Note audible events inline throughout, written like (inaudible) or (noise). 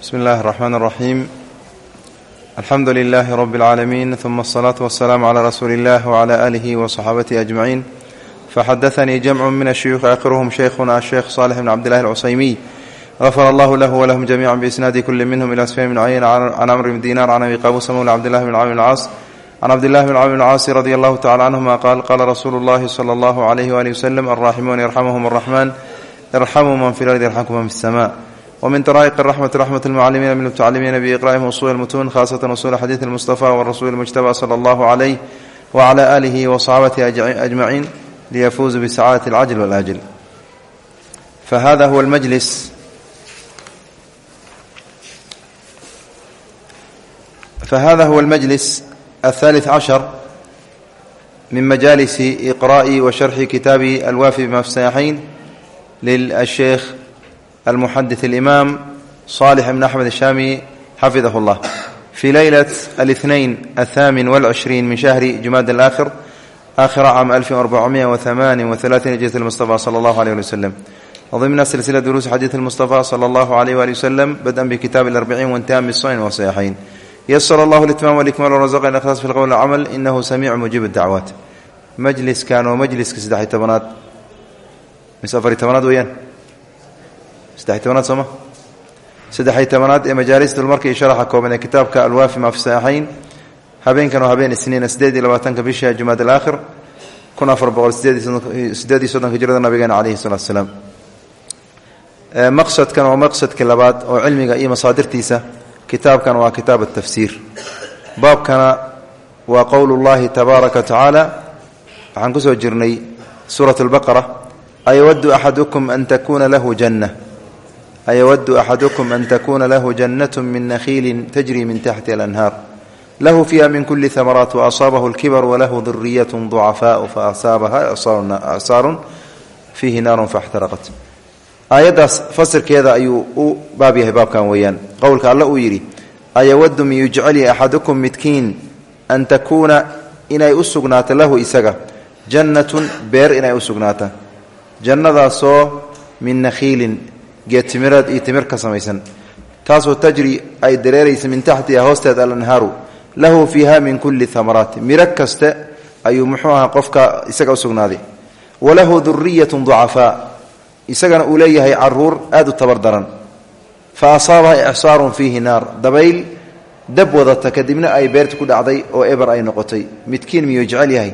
bsmi اllahi الرحmn الرaxيim alxamdu لilh rb العaalamiin ثuma الصlaaة والsلاam عlى rasuuli اllah وعlى آlih وصxaabatihi أجmaعiin faxadaثnii jamc min الshuyuخi akhiruhm shaykhuna الsheikh صالح bn cabdillahi الcusaymiy غafar allah lah wlahm jamiعا bisnaadi kuli minhm ilى sfyan bn cayn can amr bn dinar can abi qabusa mawla cabdillahi bn cawm اlcaas can cabdillahi bn cawm اlcaasi radi allahu tacala canهuma qaal qala rasuulu اllahi slى اllah عlyh walih wslm alraximuun yarxamhm الرaxman irxamuu man fi lardi yarxamkum man fi الsma wmin daraa'iq raxmati raxmat lmucalimiina bilmutacalimiina biiqra'ihim usul lmutuun khasatan usul xadiid mustafa warasuuli mujtaba sala allahu calayh wacala aalihi wasaxaabatihi ajmaciin liyafuuzu bisacaadati alcajl walaajil fahada huwa almajlis fahada huwa almajlis aلthalith cashar min majalisi iqra'i wa sharxi kitaabi alwaafi bima fi saxiixayn lilsheekh المحدث الإمام صالح بن أحمد الشامي حفظه الله في ليلة الاثنين الثامن والعشرين من شهر جماد الآخر آخر عام 1438 هجرة المصطفى صلى الله عليه وسلم وضمن سلسلة دروس حديث المصطفى صلى الله عليه وآله وسلم بدءا بكتاب الأربعين وانتهاء بالصين والصحيحين يسر الله الإتمام والإكمال ورزقنا الإخلاص في القول والعمل إنه سميع مجيب الدعوات مجلس كانوا مجلس كسدحي تبنات مسافر تبنات ويان saddex tobanaad sooma saddexi tobanaad ee majaalista markii sharaxa kooban ee alwaafi ma fi saxiixayn habeenkan habeen isniina sideed iyo labaatanka bisha jumaad alaakhir kun afar boqol sideed iyo soddonka jirada nabigeena caleyhi salatu salaam. Maqsadkan waa maqsadka labaad oo cilmiga iyo masaadirtiisa kitaabkan waa kitaab atafsiir baabkana waa qowl llahi tabaaraka wa tacaala. Waxaan ku soo jirnay suurat albaqara ayawadu axadukum an takuuna lahu janna ayawadu axadukum an takuna lahu jannat min nakhiili tajri min taxti alanhaar lahu fiiha min kuli hamaraat waasaabahu lkibar walahu duriyat ducafaau faasaabaha acsaarun fiihi naarun faاxtaraqat aayaddaas fasirkeeda ayuu u baab yahay baabkan weeyaan qowlka alla uu yidhi ayawadu miyuu jeceli axadukum midkiin an takuuna inay u sugnaato lahu isaga jannatun beer inay u sugnaata jannadaasoo min nakhiilin geedtimireed iyo timir ka samaysan. Taasoo tajri ay dareeraysa min taxtiha hoosteed alanhaaru. Lahu fiiha min kulli amaraati miro kaste ayuu muxuu ahaa qofka isaga usugnaaday walahu duriyatun ducafaa. Isagana uu leeyahay carruur aad u tabardaran fa asaabaha icsaarun fiihi naar. Dabayl dab wadata kadibna ay beerta ku dhacday oo eber ay noqotay. Midkiin miyuu jecel yahay?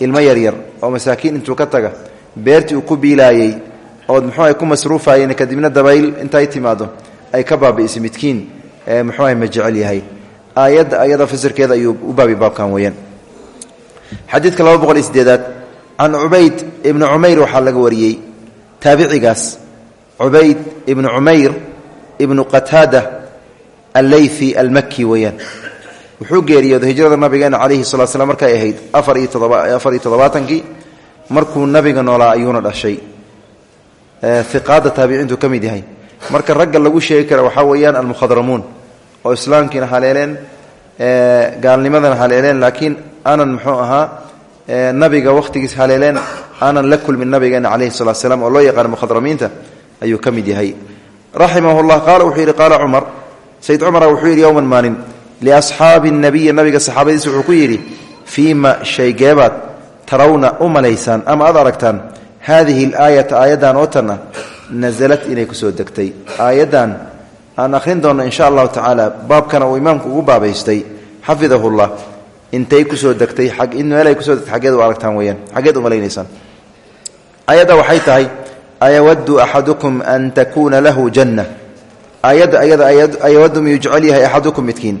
Ilmo yaryar. Oo masaakiin intuu ka taga. Beertii uu ku biilaayey ood muxuuaha ku masruufayeen kadibna dabayl intay timaado ay ka baabi'isay midkiin muxuuaha ma jecel yahay. Aayadda ayada fasirkeeda ayuu u baabi baabkan weeyaan. Xadiidka laba boqol iyo sideedaad can cubayd ibni cumayr waxaa laga wariyey taabicigaas cubayd ibnu cumayr ibnu qataada alleythi almaki weeyaan. Wuxuu geeriyooday hijrada nabigeena calayhi salatu slam markay ahayd afar iyo todoba afar iyo toddobaatankii markuu nabiga noolaa ayuuna dhashay iqaada taabiciintu ka mid yahay. Marka ragga lagu sheegi kara waxaa weeyaan almukhadramuun oo islaamkiina haleeleen gaalnimadana haleeleen laakiin aanan muxuu ahaa nabiga wakhtigiis haleeleen aanan la kulmin nabigeena calayhi salatu slam oo loo yaqaana mukhadramiinta ayuu ka mid yahay. Raximah llah qaala wuxuu yidhi qaala cumar sayd cumara wuxuu yidhi yowman maalin liasxaabi nabiyi nabiga saxaabadiisa wuxuu ku yidhi fiima shaygeebaad tarawna u malaysaan ama aad aragtaan haadihi alaayata aayaddan oo tanna nasalad inay ku soo degtay aayaddan aan akhrin doonno insha allahu tacaala baabkana uu imaamku ugu baabaystay xafidahullah intay ku soo degtay meelay ku soo degtay xaggeed u aragtaan weyaan xaggeed u malaynaysaan aayadda waxay tahay ayawaddu axadukum an takuuna lahu janna aayadda ayada ayawaddu miyuu jecel yahay axadukum midkiin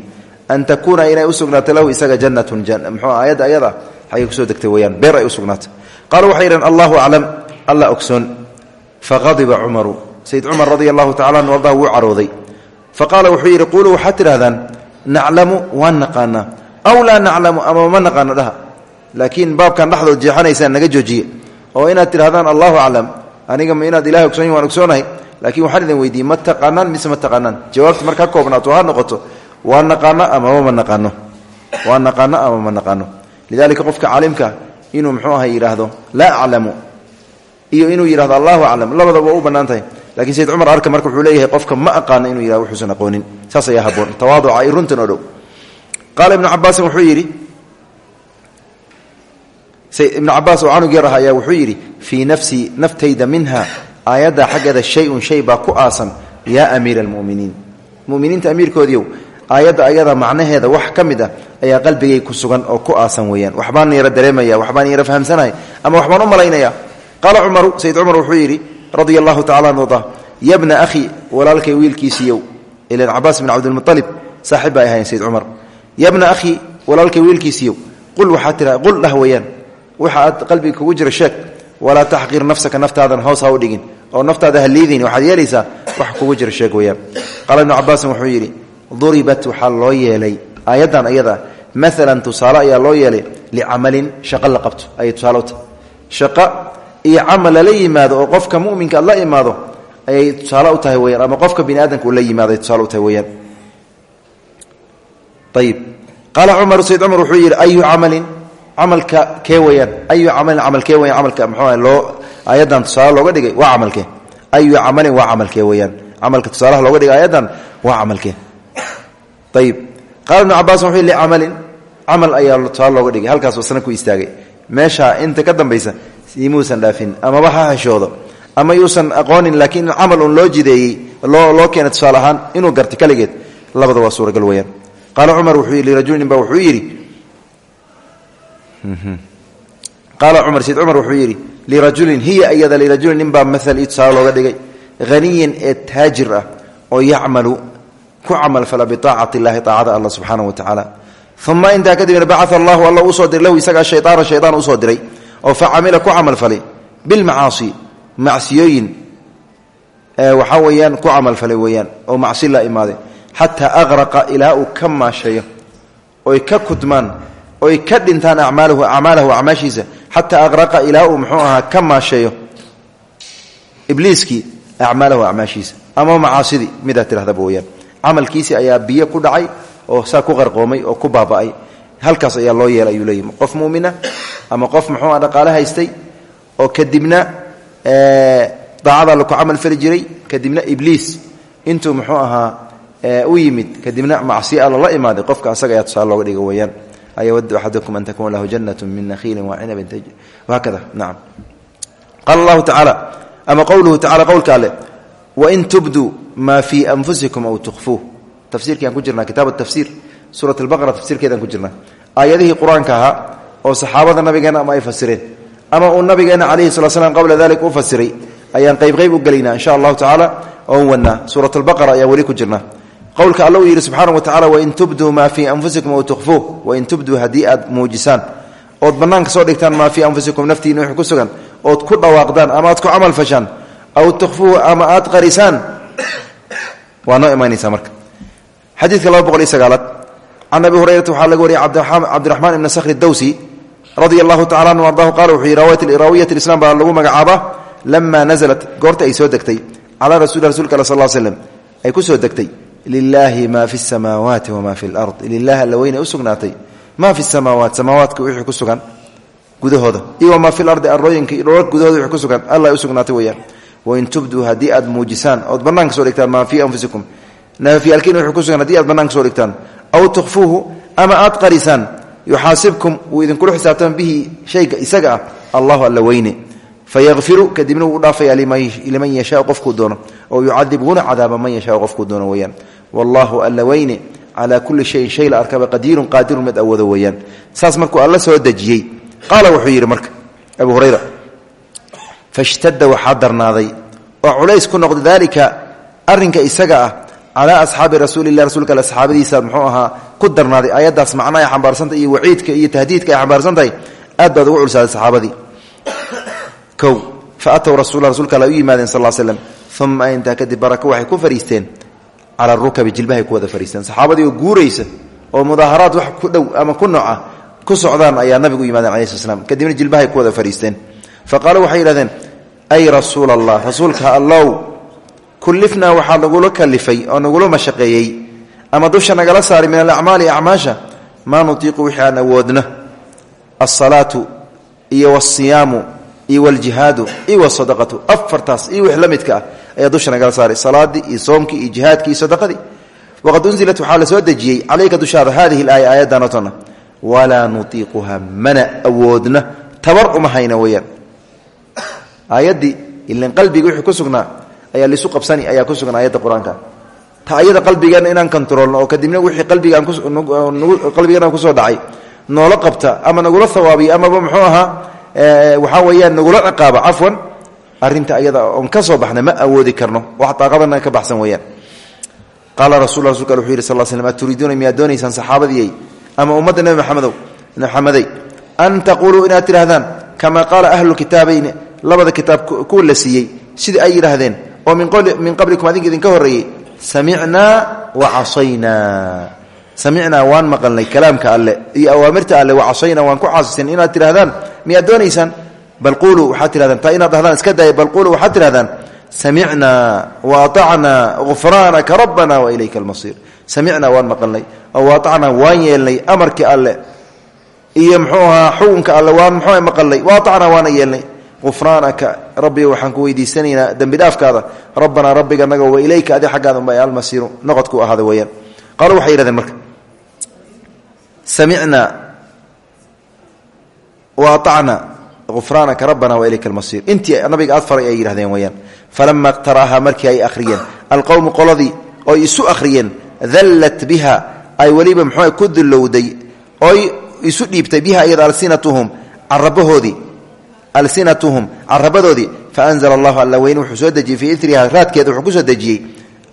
an takuuna inay u sugnaato lahu isaga jannatun mxuu aayadda ayada xaggay ku soo degtay weyaan beer ay u qaala waxay yidhaheen allahu aclam alla ogsoon. Faqadiba cumaru sayid cumar radia allahu tacala anu ardah wuu carooday. Faqaala wuxuu yidhi quuluu waxaad tidhahdaan naclamu waan naqaanaa. Aw laa naclamu ama ma naqaano dhaha. Laakiin baabkan dhexdood jeexanaysaan naga joojiye. Oo inaad tidhahdaan allahu aclam aniga ma inaad ilahay ogsoon waan ogsoonahay. Laakiin waxaan idin weydiiyey ma taqaanaan mise ma taqaanaan? Jawaabta markaa koobnaato ha noqoto. Waa naqaano amama ma naqaano? Waa naqaano ama ma naqaano? Lidalika qofka caalimka inuu mxuu aha yidhaahdo laa aclamu. Iyo inuu yidhahdo allahu aclam. Labadaba u bannaan tahay. Sayd cumar arka marka wuxuu leeyahay qofka ma aqaano inuu yihah wuxuusan aqoonin. Saas ayaa haboon tawaaduca ay runtan oo dhow qaala ibnu wuxuu yidhi ibnu cabaas oo canug yar ayaa wuxuu yidhi fii nafsii naftayda minha aayadda xaggeeda shay-un shay baa ku aasan yaa amiira almuminiin. Muminiinta amiirkoodiiow aayadda ayada macnaheeda wax ka ayaa qalbigay ku sugan oo ku aasan weeyaan. Waxbaan yaro dareemaya waxbaan yaro fahamsanaya ama waxbaan u malaynaya. Qaala cumaru sayd cumar wuxuu yidhi radia allahu tacala an arda yabna ahi walaalkay wiilkiisiiyow ilan cabaas bin cabdilmualib saaxib bay sayd cumar. Yabna ahi walaalkay wiilkiisiiyow qul waxaa tira qul dhah waxa qalbiga kugu jira sheeg walaa taxqir nafsaka naftaadan hoos u dhigin oo naftaada ha liidin waxaad yeelaysaa wax kugu jira sheeg weyaan qaala ibnu cabaasin wuxuu yidhi duribat waxaa loo yeelay aayaddan maalan tusaale ayaa loo yeelay licamalin shaqo la qabto. Ayay tahay. Shaqo iyo camal lala yimaado oo qofka muminka aad la imaado ayay tusaale u tahay weyaan ama qofka bini aadamka uu la yimaado ay tusaale u tahay weyaan ayib qaala cumaru sayd cumar wuxuu yidhi ayu camalin? Camalka kee weyaan ayu camalin camalkee weyaan camalka muxuu loo aayaddan tusaale looga dhigay waa camalkee ayu camalin waa camalkee weyaan camalka tusaalaha looga dhigay aayaddan waa qaala ibnu cabaas wuxuu camalin. Camal ayaa tusaale looga dhigay halkaasuu sana ku istaagay. Meesha inta ka dambaysa imuusan dhaafin amaba ha heshoodo ama yuusan aqoonin laakiin un loo jideeyey loo loo keenay tusaale ahaan inuu gartay kaligeed labada waa suuragal weyaan qaala cumar wuxuu yidhi lirajulin ba wuxuu yidhi qaala cumar sayd cumar wuxuu yidhi lirajulin hiya iyada lirajulin nin baa maal io tusaale looga dhigay. Haniyin ee taajir ah oo yacmalu ku camalfala biaacati illahi aacada alla subxaana wa tacaala. Uma intaa kadibna bacaa allahu alla u soo diray lahu isagaa shayaana shayaan u soo diray oo fa camila ku camalfalay bilmacaasi macsiyooyin. Waxaa weeyaan ku camalfalay weeyaan oo macsi la imaaday. Xataa aqraqa ilaa uu ka oy ka kudmaan oy ka dhintaan amaalahu acmaalahu acmaashiisa xataa aqraqa ilaa uu muxuu ahaa ka maasheeyo ibliiskii ama macaasidii midaa tirahdaba weyaan camalkiisii ayaa biyo ku dhacay oo saa ku qarqoomay oo ku baaba'ay. Halkaas ayaa loo yeelay ayuu leeyahy qof muumina ama qof muxuu dhaqaale haystay oo kadibna daacada laku camal fali jiray kadibna ibliis. Intuu muxuu ahaa u yimid kadibna macsi alla la qofka asaga ayaa tusaale looga dhiga weyaan ayawadu axadukum an takuuna lahu janat min nakhiilin wacinabin hakada nacam qaala allahu tacaala ama qowluhu tacala qowlka ale wain tubduu maa fii anfusikum aw tukhfuuh tafsiirkiaan ku jirnaa kitaab tafsiir suurat albaqara tafsiirkeedaan ku jirnaa aayadihii qur'aanka ahaa oo saxaabada nabigeena ama ay fasireen ama uu nabigeena calayhi sala slam qabla dalik u fasiray ayaan qayb qayb u gelaynaa insha allahu tacaala oon wadnaa suurat albaqara ayaan weli ku jirnaa qowlka alla uu yidhi subxaana wa tacala wain tubduu maa fii anfusikum aw tukhfuuh wain tubduu haddii aad muujisaan ood bannaanka soo dhigtaan maa fii anfusikum naftiina wixii ku aw tukhfuuhu ama aad qarisaan waa noo imaanaysaa marka. Xadiidka laba boqol iyo sagaalaad hurayrata waxaa laga wariyay cabdiraxmaan ibni sakhri dawsi radia allahu tacala anhu ardahu qala wuxuu yihi raawiyat islam baa lagu magacaabaa lama naزlat goorta ay soo degtay calaa rasuli rasulka al sal slm ay ku soo degtay lilaahi maa fi samaawaati wamaa fi lard. Lilahi alla weyne u sugnaatay maa fi samaawaat samaawaadka wixii ku sugan gudahooda. Iyo wamaa fi lardi? Arooyinka dhoolal gudahooda wixii ku sugan. Alla u sugnaatay weeyaan wain tubduu haddii aad muujisaan ood bannaanka soo dhigtaan maa fii anfusikum nafyaalkiina wixii ku sugan haddii aad bannaanka soo dhigtaan aw tukhfuuhu ama aad qarisaan yuxaasibkum wuu idinkula xisaabtama bihi shayga isaga ah alla weyne fayakfiru kadibna wuu u dhaafaya liman yashaau qofkuu doono oo yucadib cadaaba man yashaau qofkuu doono weeyaan wallahu alla weyne calaa kulli shayin shay la arkaba qadiirun qaadirun mid awoodo weeyaan saas markuu alla soo dejiyey qaala wuxuu yidhi marka abu hurayra fashtadda waxaa darnaaday. Oo culays ku noqda daalika arrinka isaga ah calaa asxaabi rasuulilah rasuulka ale asxaabadiisa muxuu ku darnaaday. Ayaddaas macna ay iyo waciidka iyo tahdiidka ay xambaarsan tahay ugu culsaaday saxaabadii. Kow fa atow rasul rasulka alle u yimaadeen sal l slem uma intaa kadib waxay ku fariisteen cala rukabi jilbahay ku wada fariisteen. Saxaabadii oo guuraysa oo mudaaharaad wax ku dhow ama ku nooca ku socdaan ayaa nabigu u yimaadeen alai kadibna jilbahay ku wada fariisteen fa qaaluu waxay yidhahdeen ay rasuul allah rasuulka allow kullifnaa waxaa nagula kalifay oo nagula mashaqeeyey ama dusha nagala saaray min alacmaali acmaasha maa nutiiqu wixii aan awoodno alsalaatu iyo walsiyaamu iyo waljihaadu iyo wasadaqatu afartaas iyo wix la midka ah ayaa dusha nagala saaray salaadii iyo soomkii iyo jihaadkii iyo sadaqadii waqad unzilat waxaa la soo dejiyey calayka dushaada hadihi alaaya aayaddan otona walaa nutiiquha mana awoodna tabar uma aayaddii ilan qalbiga wixii ku sugnaa ayaa lisu qabsani ayaa ku sugan aayadda qur'aanka. Ta ayada qalbigeenna inaan kontrolno oo kadibna wixii qalbigeena ku soo dhacay. Noola qabta ama nagula hawaabiya amaba muxuu ahaa waxaa weeyaan nagula ciqaaba cafwan. Arinta ayada oon ka soo baxna ma awoodi karno wax daaqadana ka baxsan weeyaan. Qaala rasul rasulka wuxuu yidhi sal slm aturiiduuna miyaad doonaysaan ama ummadda maxamedow maxamedey an taquluu inaad tidhahdaan kamaa qaala ahlu kitaabayni labada kitaab kuwa la siiyey sida ay yidhaahdeen oo min qablikum adinka idinka horreeyey samicnaa wa casaynaa. Samicnaa waan maqalnay kalaamka alle iyo awaamirta alle wa casaynaa waan ku caasisan inaad tidhahdaan miyaad doonaysaan? Bal quuluu waxaad tihahdaan taa inaad dhahdaan iska daaya bal quuluu waxaad tidhahdaan samicnaa wa aacnaa gufraanaka rabbana wa ilayka almasiir. Samicnaa waan maqalnay oo waacnaa waan yeelnay amarkii alle iyo mxuu ahaa xukunka alle waan mxuu maqalnay waacnaa waana yeelnay gufraanaka rabbi waxaan ku weydiisanaynaa dembi dhaafkaada rabbanaa rabbiga naga wa ilayka adi xaggaada unba almasiiru noqodku ahaada weyaan qaaluu waxay yidhahdeen marka samicnaa wa aacnaa gufraanaka rabbana wa ilayka almasiir intii nabiga aad faray ay yidhahdeen weyaan falama qtara'ahaa markii ay akhriyeen alqowmu qoladii oy isu akhriyeen dallat biha ay weliba mxuu ku dulowday oy isu dhiibtay biha iyada alsinatuhum carabahoodii alsinatuhum carabadoodii faanzla allahu alla weyne wuxuu soo dejiyey fii iriha raadkeeda wuxuu ku soo dejiyey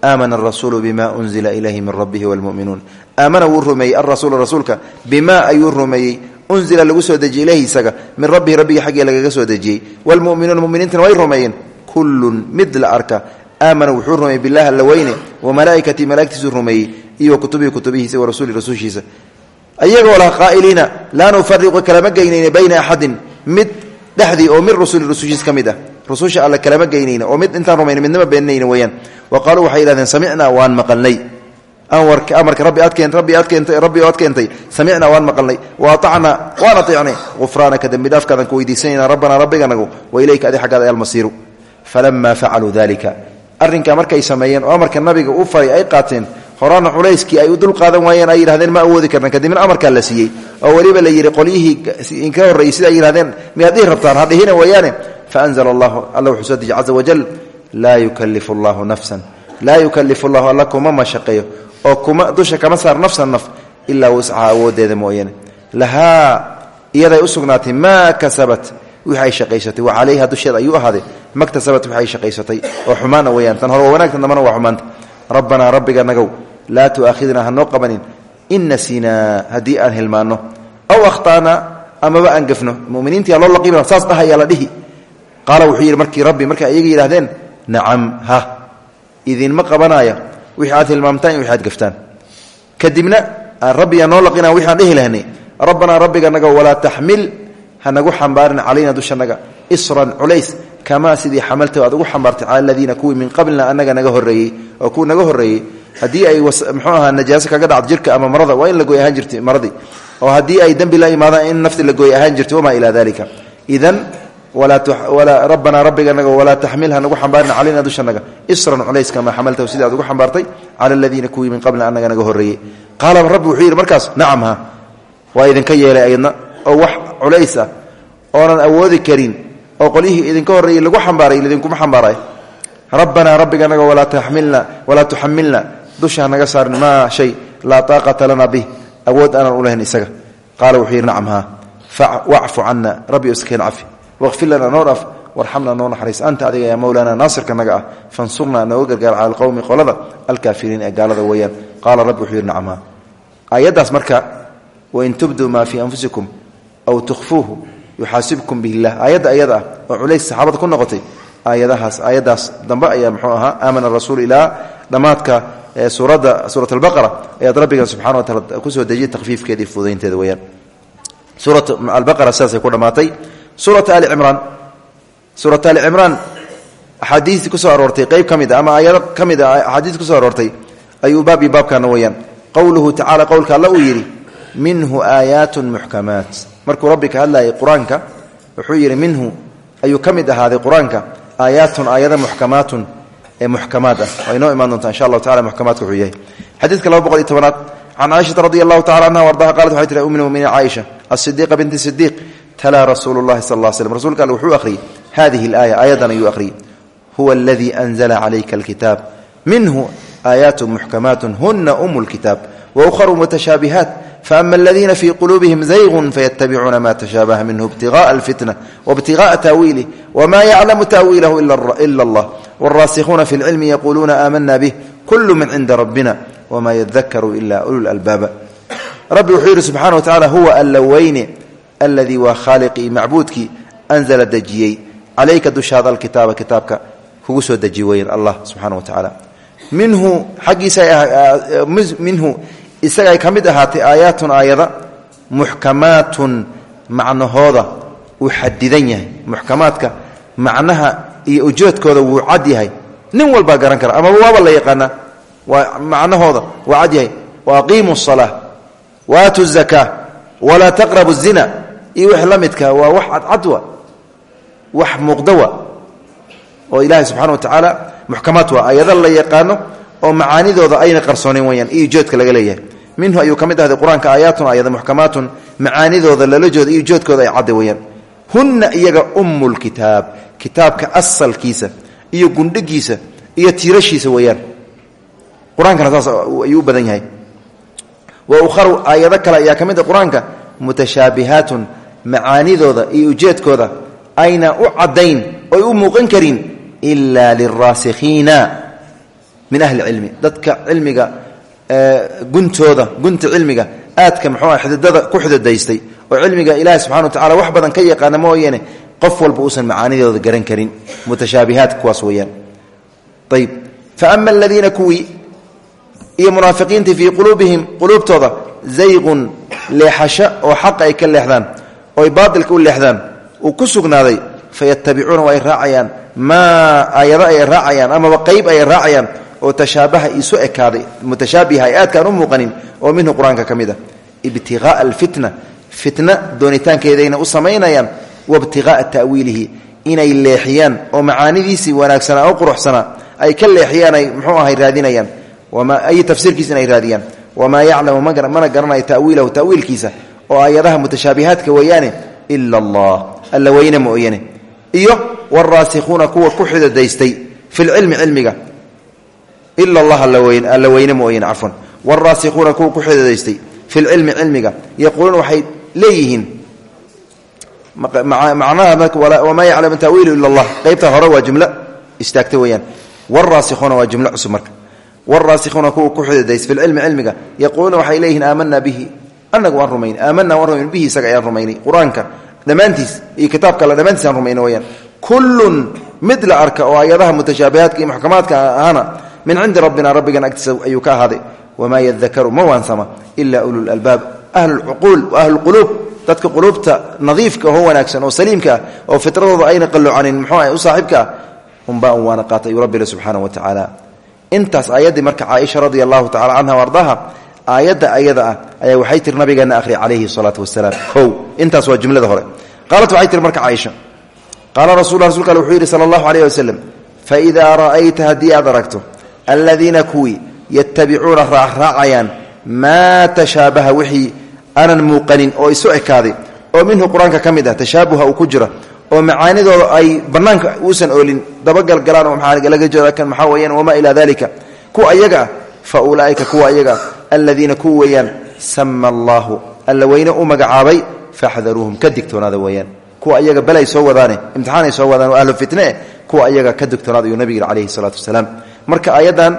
aamana arasuulu bima unzila ilayhi min rabbihi wlmuminuun aamana wuu rumeeyey alrasuulu rasuulka bima ayuu rumeeyey. Unzila lagu soo dejiyey ilayhi isaga min rabbihi rabbiga xaggii lagaga soo dejiyey. Wlmuminuuna muminiintana way rumeeyeen. Kullun mid la arka. Aamana wuxuu rumeeyey bilahi alla weyne wa malaaikatii malaa'igtiisuu rumeeyey iyo wa kutubihi kutubihiisa wa dhexdii oo min rusuli rusushiis ka mid ah. Rususha alle kalama geynayna oo mid intaan rumayna midnama beeninayna weyaan wa qaaluu waxay yidhahdeen samicnaa waan maqalnay. Amarka rabbi aad keent rabbi aad keentay rabbi aad keentay. Samicnaa waan maqalnay. Wa atacnaa waan aticnay gufraanaka dembi dhaafkaadaan ku weydiisanayna rabbanaa rabbiganagu wa ilayka adi xaggaada almasiiru. Falamaa facaluu dalika arrinkaa markay sameeyeen oo amarka nabiga u faray ay qaateen horaana culayskii ay u dul qaadan waayeen ay yidhahdeen ma awoodi karna. Kadibna amarkaa la siiyey oo weliba la yidhi qolyihii inka horreeyey sida ay yidhahdeen miyaad dhihi rabtaan hadhihina wayaane. Faanzla allahu alla wuxuu soo deji caza wajal laa yukalifu allahu nafsan laa yukalifu allahu alla kuma mashaqeeyo oo kuma dusha kama saar nafsan naf ilaa wuscaha awoodeeda mooyaane. Lahaa iyaday u sugnaatay kasabat. Wixii ay shaqaysatay wa calayha dusheeda ayuu ahaaday. Maktasabat wixi ay shaqaysatay oo xumaana weyaan tan hore wanaagtan dambana waa xumaanta rabbanaa rabbiga nagow laa tu'aakhidnaa hanoo qabanin. In nasinaa haddii aan hilmaanno. Aw akhطa'naa amaba aan gefno. Muminiintia loo laqiibna saas dhahayaa la dhihi. Qaala wuxuu yidhi markii rabbi markay ayaga yidhahdeen nacam ha. Idinma qabanaya wixii aad hilmaamtaan iyo wixi aad geftaan. Kadibna aan rabbiga noo laqina wixi aan dhihi lahnay rabbanaa rabbiga nagow walaa taxmil. Hanagu xambaarin calayna dushanaga isran culays kamaa sidii xamalta aad ugu xambaartay cala aladiina min qablina anaga naga horreeyey oo kuwii naga horreeyey haddii ay mxuu ahaa najaaso kaga dhacdo jirka ama marada waa in la gooy jirtay maradii oo haddii ay dembi la imaadaan in nafti la gooy jirtay wamaa ilaa dalika idan rabbanaa rabbiganaga walaa taxmil hanagu xambaarin calayna dushanaga isran culays kamaa xamaltahu sidii aad ugu xambaartay cala aladiina min qablina anaga naga horreeyey. Qaala rabbi wuxuu markaas nacam ha waa idinka yeelay ayadna oo wax culays ah awoodi karin oo qolyihii idinka horreeyey lagu xambaaray idinkuma xambaaray. Rabbanaa rabbiganaga walaa tuxamilna dusha hanaga saarin maa shay. Laa taaqata lana bih. Awood aanan u lahayn isaga. Qaala wuxuu yidhi nacam haa. Rabbi iskeen cafi. Waqfir lana noo dhaaf warxamna noo anta adiga yaa mowlaana naasirka naga ah. Fansurnaa nooga gargaar cala alqowmi qolada. Alkaafiriin ee gaalada weeyaan. Qaala rabbi wuxuu yidhi nacam haa. Aayaddaas marka wain tubduu maa anfusikum aw tukhfuuhu yuxaasibkum bihi illah aayadda ayada ah oo culays saxaabada ku noqotay aayadahaas aayaddaas dambe ayaa muxuu ahaa aamana rasuul ilaa dhammaadka suuradda suurat albaqara ayaad rabbiga subxana wa taala ku soo dejiyay takhfiifkeeda iyo fudaynteeda weyaan suurat albaqara sidaasay ku dhammaatay. Suurat ali cimraan suurat ali cimraan axaadiistii ku soo aroortay qeyb ka mid a ama aayado ka mid a axaadiistii ku soo aroortay ayuu baab iyo baabkaana weyaan qowluhu tacala qowlka alla uu yidhi minhu aayaatun muxkamaat markuu rabbi ka hadlayay qur'aanka wuxuu yidhi minhu ayuu ka mid ahaaday qur'aanka aayaatun aayada muxkamaatun ee muxkamaad ah. Doontaa insha allahu tacala muxkamaadka wuxuu yahay. Xadiidka laba boqol iyo tobanaad can anha ardaha qalat waxay tihi ummi muminiin caaisha asidiiqa binti sidiiq talaa rasuulu llahi sal lla slm rsulka alle wuxuu akhriyey hadihi alaaya aayadan ayuu akhriyey huwa aladii anzla calayka alkitaab. Minhu aayaat muxkamaat huna um lkitaab waukharu mutashaabihaat faama aladiina fii quluubihim zaygun fayatabicuuna ma tashaabaha minhu ibtigaءa alfitna wاbtigaءa taawiilih wma yaclamu taawiilahu ila allah wاlraasikuuna fi اlcilmi yaquluuna aamana bih kulu min cinda rabbina wma yadakaru ila ulu albaaba rabbi wuxuu yidhi subxana wa tacala huwa alla weyne aladii waa khaaliqii macbuudkii anzala dejiyey calayka dushaada alkitaaba kitaabka kugu soo deji weyn allah subxana wa tacaala minhu xaggiisaminhu isagay ka mid ahaatay aayaatun aayada muxkamaatun macnahooda uu xadidan yahay. Muxkamaadka macnaha iyo ujoodkooda wuu cad yahay. Nin walbaa garan kara ama waaba la yaqaanaa waa macnahooda waa cad yahay. Wa aqiimu salaa waaatu zakaa walaa taqrabu zina. Iyo wix la midka waa wax cadcad wa wax muuqda wa oo ilaahay subxana wa tacaala muxkamaat waa. Ayada la yaqaano oo macaanidooda ayna qarsoonayn weyaan iyo joodka laga leeyahay. Minhu ayuu ka mid ahday qur'aanka aayaatun ayada muxkamaatun macaanidooda lalajooda iyo joodkooda ay cadda weyaan hunna iyaga ummu lkitaab kitaabka asalkiisa iyo gundhigiisa iyo tiirashiisa weyaan qur'aankana saas ayuu badan yahay. Wa ukharu aayado kale ayaa ka mid a qur'aanka mutashaabihaatun macaanidooda iyo ujeedkooda ayna u caddayn oy u muuqan karin ila lilraasikhiina min ahli cilmi. Dadka cilmiga guntooda gunta cilmiga aadka mxuu ah xididada ku xididaystay oo cilmiga ilaahi subxana wa tacala wax badan ka yaqaana mooyeene qof walba uusan macaanidooda garan karin mutashaabihaadka kuwaas weeyaan. Ayb fa ama aladiina kuwii iyo munaafiqiintii fii quluubihim quluubtooda zayqun leexasho oo xaqa ay ka leexdaan ooy baatilka u leexdaan uu ku sugnaaday fayatabicuuna waa ay raacayaan maa aayado ay raacayaan amaba qayb ay oo tashaabaha isu ekaaday mutashaabiha ay aadkaan u muuqanin oo minhu qur'aanka ka mid a ibtiqaa'a alfitna fitna doonitaankeedayna u samaynayaan waibtiqaa'a ta'wiilihi inay leexiyaan oo macaanidiisii wanaagsanaa oo quruxsanaa ay ka leexiyaan ay muxuu ahay raadinayaan ay tafsiirkiisa inay raadiyaan wamaa yaclamu mana garanayo tawiilahu tawiilkiisa oo aayadaha mutashaabihaadka weeyaane ila allah alla weyne mooyane iyo waraasikuuna kuwa ku xidadaystay fi lcilmi cilmiga ila allah alla weyne mooyane cafwan waraasikuuna kuwa ku xidadaystay fi lcilmi cilmiga yaquuluuna waxay leeyihiin macnaha wamaa yaclamu tawiilu ila allah qeybta hore waa jumlo istaagta weeyaan waraasikuuna waa jumlo cusub marka waraasikuuna kuwa ku xidadays fi lcilmi cilmiga yaquuluuna waxay leeyihiin aamanaa bihi anagu waan rumayn aamanaa waan rumayn bihi isaga ayaan rumaynay qur'aanka dhammaantiis iyo kitaabka alle dhammaantiis aan rumayna weyaan kullun mid arka oo ayadaha mutashaabihaadka iyo muxkamaadka ahana min cindi rabbina rabbigan agtiisa ayuu ka ahaaday wamaa yadakaru ma waansama ila ululalbaab ahlulcuquul wa ahlulquluub dadka quluubta nadiifka oo wanaagsan oo saliimka ah oo fitradooda ayna qaloocanin muxuu ah u saaxiibka ah unbaa un waana qaata ayuu rabbi subxaana wa tacaala. Intaas aayaddii marka caaisha radia allahu tacala canha o ardaha aayadda ayada ah ayaa waxay tiri nabigeena akhriya calayhi salaatu wasalaam kow intaas waa jumlada hore. Qaalat waxay tiri marka caaisha aladiina kuwii yatabicuuna raacraacayaan maa tashaabaha wixii aanan muuqanin oo isu ekaaday oo minhu qur'aanka ka mid ah tashaabuha uu ku jira oo macaanidooda ay bannaanka uusan oolin dabagalgalaan oo kan maxaa weeyaan wamaa ilaa dalika kuwa ayaga ah fa ulaa'ika kuwa ayaga ah aladiina kuwa weeyaan sama allaahu alla weyne u magacaabay faxdaruuhum ka digtoonaada weeyaan. Kuwa ayaga balay soo wadaane imtixaanay soo wadaan ahlu fitne kuwa ayaga ka digtoonaada ayuu nabiga calayhi salaatu wasalaam marka aayaddan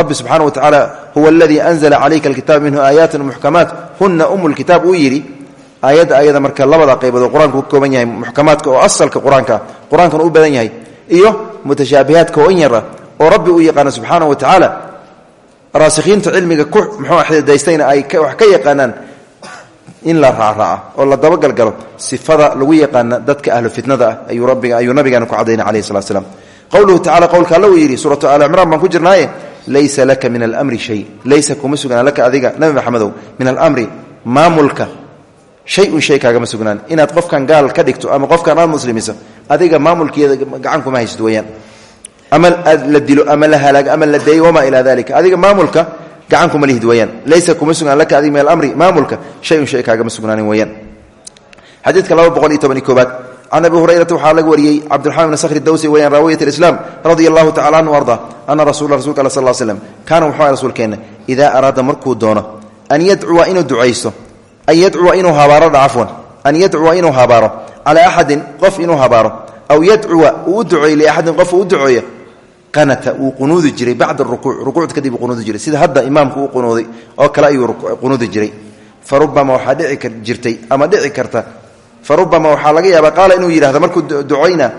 rabbi subxaana wa tacaala huwa aladii anzla calayka alkitaab minhu aayaatun muxkamaat. Huna umu lkitaab uu yidhi ayada marka labada qaybood oo qur'aanku kooban yahay muxkamaadka oo asalka qur'aanka ah qur'aankana u badan yahay iyo mutashaabihaadka oo in yar ah oo rabbi uu yaqaano subxaana wa tacaala raasikhiinta cilmiga ku muxuu xidadaystayna ay wax ka yaqaanaan in la raacraaca oo la dabagalgalo sifada lagu yaqaana dadka ahlu fitnada ah ayuu nabigeena ku cadayna calayhi salatu qowluhu tacala qowlka alla uu yidhi suuratu aali cimraan ku jirnaaye laysa laka min almri shay. Laysa kuma laka adiga nabi maxamedow min almri maamulka. Shay-un shay kaagama sugnaan. Inaad qofkan gaal ka dhigto ama qofkan aad muslimiso adiga maamulkeeda gacan kuma haysid weyaan ama la dilo ama la halaago ama la dayo wamaa ilaa dalika adiga gacan kuma lihid weyaan laysa kuma laka adig min alamri maamulka shayun shay kaagama sugnaanin weyaan xadiidka laba boqol iyo toban can abi hurayrata waxaa laga wariyey cabdiraxman bn sakhri dawsi weyaan raawiyat islaam radia allahu tacala anhu arda ana rasul rasulka al sal slm kaana wuxuu rasuulkeenna idaa araada markuu doono an yadcuwa inuu ducaysto an yadcuwa inuu habaaro cafwan an yadcuwa inuu habaaro calaa axadin qof inuu habaaro aw yadcuwa uu u duceeyo liaxadin qof uu u duceeyo qanata wuu qunuudi jiray bacda rukuuc rukuucda kadib uu qunuudi jiray sida hadda imaamku uu qunuuday oo kale ayuu qunuudi jiray fa rubama fa rubama waxaa laga yaabaa qaala inuu yidhahdo markuu ducayna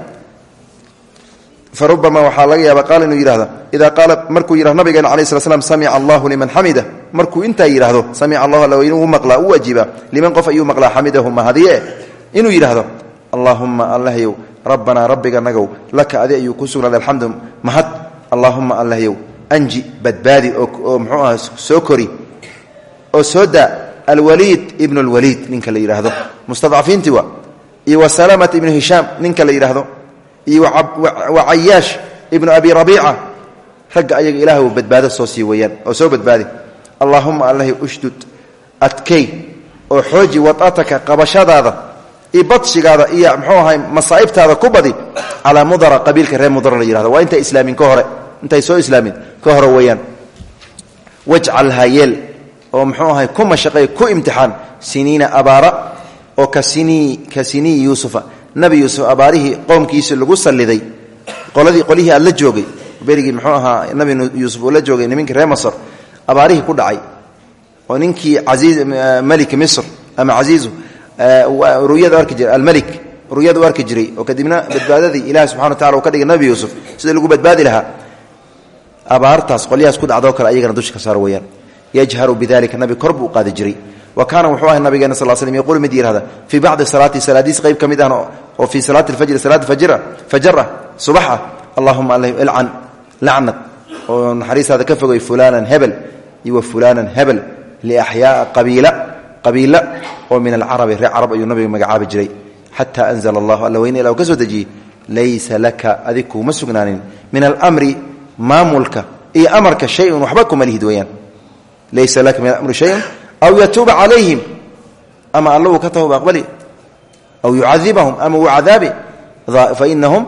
fa rubama waxaa laga yaaba qaala inuu yidhahdo idaa qaala markuu yidhahdo nabigeena calayi slat slam samica allahu liman xamida. Markuu intaa yidhahdo samica allahu alla weyne uu maqlaa liman qof ayuu maqlaa xamidahu mahadiye inuu yidhaahdo allaahumma allahyow rabbanaa rabbiga nagow laka adi ayuu ku sugnaaday alxamdu mahad allaahuma allahyow anji badbaadi oo mxuu aha soo kori oo soo daa alwaliid ibnu lwaliid ninka la yidhaahdo mustadcafiintii wa iyo wa salamat ibnu hishaam ninka la yidhaahdo iyo wa cayaash ibnu abi rabiica ragga ayaga ilaahw badbaado soo sii weyaan oo soo badbaadi. Allaahuma allahyow ushdud adkey oo xooji wadataka qabashadaada iyo badshigaada iyo mxuu ahay masaaibtaada ku badi calaa mudara qabiilka reer mudara la yihahdo waa intay islaamin ka hore intay oo mxuu ahay ku mashaqeey ku imtixaan siniina abaara oo ka sinii yuusufa. Nabi yuusuf abaarihii qowmkiisi lagu qoladii qolihii aad la joogay. Berigii mxuu ahaa nabi yuusuf uu la joogay nimankii reer masr abaarihii ku dhacay oo ninkii aiiz malik misr ama casiizu ruyada arki jiray almalik ruyada u jiray oo kadibna badbaadadii ilahi subxana wa tacala uu ka dhigay nabi yuusuf sida lagu badbaadi lahaa. Abaartaas qolyahaas ku dhacdoo kale ayagana dusha saar weyaan yajharu bidalika nabi kor buu qaadi jiray. Wa kaana wuxuu ahay nabigeena sal slm yaquulu mid yihahda fii bacdi salaati salaadiis qayb ka mid ahna oo fii salaati alfajri salaada fajar ah subax ah allahuma alla ilcan lacnad oo naxariistaada ka fogay fulaanan hebel iyo wa fulaanan hebel liaxyaaa qabiila qabiila oo min alcarabi reer carab ayuu nabiga magacaabi jiray. Xata anzla allahu alla weyne ila u ka soo dejiyey laysa laka adig kuuma sugnaanin min almri laysa laka min alamri shayun aw yatuuba calayhim ama alla uu ka tawba aqbali aw yucadibahum ama uu cadaabi fainahum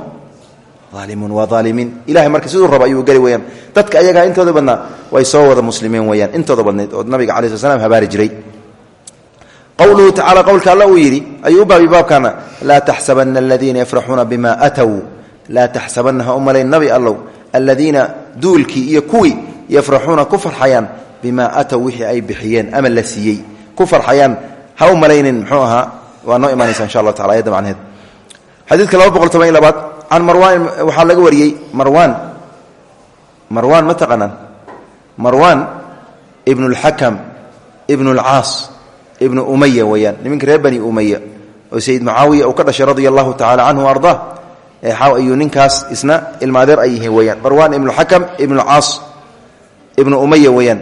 aalimuun waa aalimiin ilahay marka siduu raba ayuu geli weyaan dadka ayagaa intooda badnaa way soo wada muslimiin weyaan intooda badnayd oo nabiga cala sl slam habaari jiray qowluhu tacala qowlka alla uu yidhi ayuu u baabi baabkaana laa taxsabana aladiina yafraxuuna bima aatow laa taxsabana ha u malayn nabi allow aladiina duulkii iyo kuwii yafraxuuna ku farxayaan bimaa aatow wixii ay bixiyeen ama la siiyey. Ku farxayaan ha u malaynin muxuu ahaa waa noo imaanaysa insha allah tacala ayadda macnaheed. Xadiidka laba boqol toban iyo labaad can marwaan waxaa laga wariyey marwaan marwaan ma taqaanaan? Marwaan ibnu اlxakam ibnu اlcaas ibnu umaya weyaan niminka reer bani umaya oo sayid mucaawiya uu ka dhashay radia allahu tacala canhu arda ayuu ninkaas isna ilmaadeer ay yihiin weyaan marwan ibnu xakam ibnu caas ibnu umaya weyaan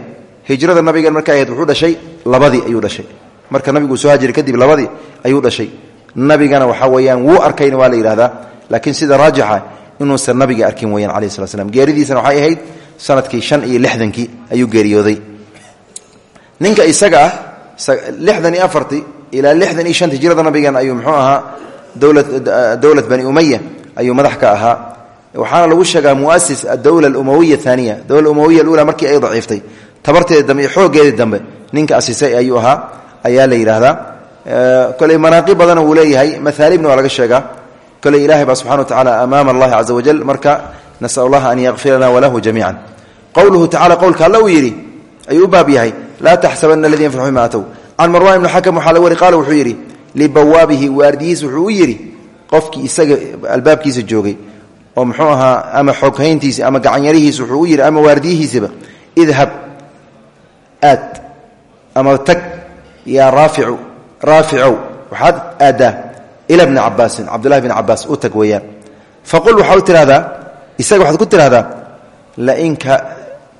hijrada nabigan markay ahayd wuxuu dhashay labadii ayuu dhashay. Marka nabiguu soo hajiray kadib labadii ayuu dhashay. Nabigana waxaa weyaan wuu arkayna waa la yidhahdaa laakiin sida raajixa inuusan nabiga arkin weyaan alayh slat slam geeridiisana waxay ahayd sannadkii shan iyo lixdankii ayuu geeriyooday. Ninka isaga lixdan iyo afarti ilaa lixdan iyo shanta hijrada nabigan ayuu muxuu ahaa dowlad bani umaya ayuu madax ka ahaa. Waxaana lagu sheegaa muasis adowla alumawiya aaniya dowla umawiya alula markii ay daciiftay tabarteeda dambe iyo xoogeedii dambe ninka asisay ayuu ahaa ayaa la yidhaahdaa. Koley manaaqib badana wuu leeyahay maaalibna waa laga sheegaa. Koley ilahay baa subxana wa tacala amaama allahi caza wajal marka nasal allaha an yakfir lana walahu jamiica qowluhu tacala qowlka alla uu yidhi ayuu u baab yahay laa taxsabana aladiina yafraxuu bima aatow can marwan ibni xakam waxaa la wari qaala wuxuu yidhi libawaabihi waardiyihiis wuxuu u yidhi qofkii isaga albaabkiisa joogay oo muxuu ahaa ama xoghayntiisi ama gacanyarihiis wuxuu u yidhi ama waardiyihiisaba idhab aad ama tag. Yaa raaficu raaficow waxaad aaddaa ila bni cabaasin cabdullahi bni cabaas u tag weeyaan. Faqul waxaa u tidhahdaa isaga waxaad ku tidhahdaa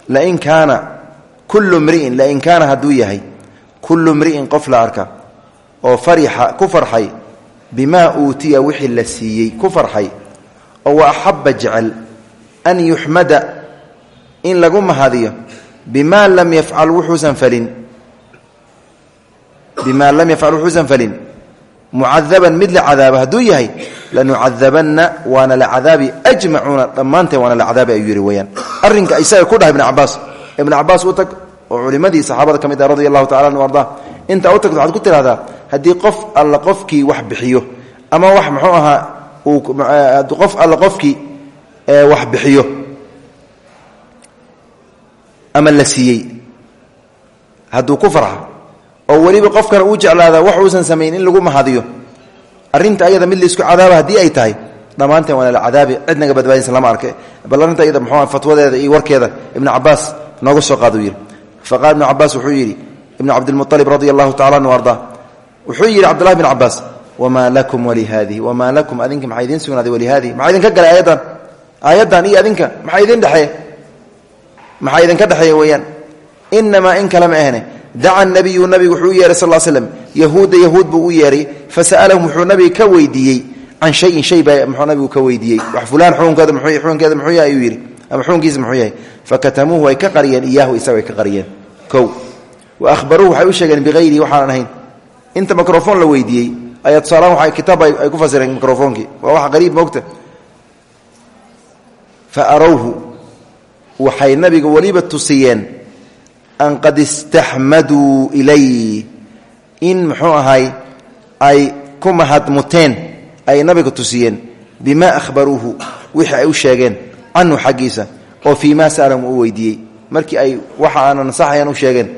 lain kaana kullu mri'in lain kaana hadduu yahay kullu mri'in qof la arka oo farixa ku farxay bimaa uutiya wixii la siiyey ku farxay oo wa axabba jecel an yuxmada in lagu mahadiyo bima lam yafcal wuxuusan falin. Bima lam yafcal wuxuusan falin. Mucadaban mid la cadaaba hadduu yahay lanucadabanna waana la cadaabi ajmacuuna dhammaanteen waana la cadaabi ayuu yihi weyaan arrinka isaga ku dhaha ibn cabaas ibn cabaas u tag oo culimadii saxaabada ka mid ah radi allahu tacala anu arda intaa u tagto waxaad ku tidhahdaa haddii qof alla ama wax muxuu ahaa qof alla bixiyo ama la siiyey. Hadduu ku farxa oo weliba qofkana uu jeclaada wax uusan samayn in lagu mahadiyo arinta ayada mid la isku cadaaba haddii ay tahay dhammaanteen waana la cadaabi. Cidnaga badbaadinsa lama arke. Bal arrinta ayada muxuu fatwadeeda iyo warkeeda ibnu cabaas nooga soo qaaduu yidhi. Faqaala ibnu cabaas wuxuu yidhi ibnu cabdilmualib radia allahu tacala anu arda wuxuu yidhi cabdullahi bn cabaas wamaa lakum walihadihi wamaa lakum adinka maxaa idiin sugnaaday walihadihi maxaa idinka galay aayaddan iyo adinka maxaa dhexeeya maxaa idinka dhexeeya weeyaan? Inamaa in kale ma ahne. Daca nabiyu nabigu wuxuu u yeehay sal slm yahuuda yahuud buu u yeehay wuxuu nabiga ka weydiiyey. Can shayin shay baa muxuu nabigu ka weydiiyey. Wax fulaan xukunkeeda xukunkeeda muxuu yahay ayuu yidhi. Ama xukunkiisa muxuu yahay. Fakatamuuhu way ka qariyeen. Iyaahu isaga ka qariyeen. Kow. Wa ahbaruuhu waxay u sheegeen bihayrihi ahayn. Inta microfoon la weydiiyey ayaa tusaalahan waa kitaab ay ku fasireen microfonkii waa wax qariib moogta fa arawhu waxay nabiga weliba tusiyeen an qad istaxmaduu ilay in muxuu ahay ay ku mahadmuteen ay nabiga tusiyeen bima ahbaruuhu wixii ay u sheegeen canhu xaggiisa oo fii ma sa'alahum uu weydiiyey. Markii ay waxa aanan saxayan u sheegeen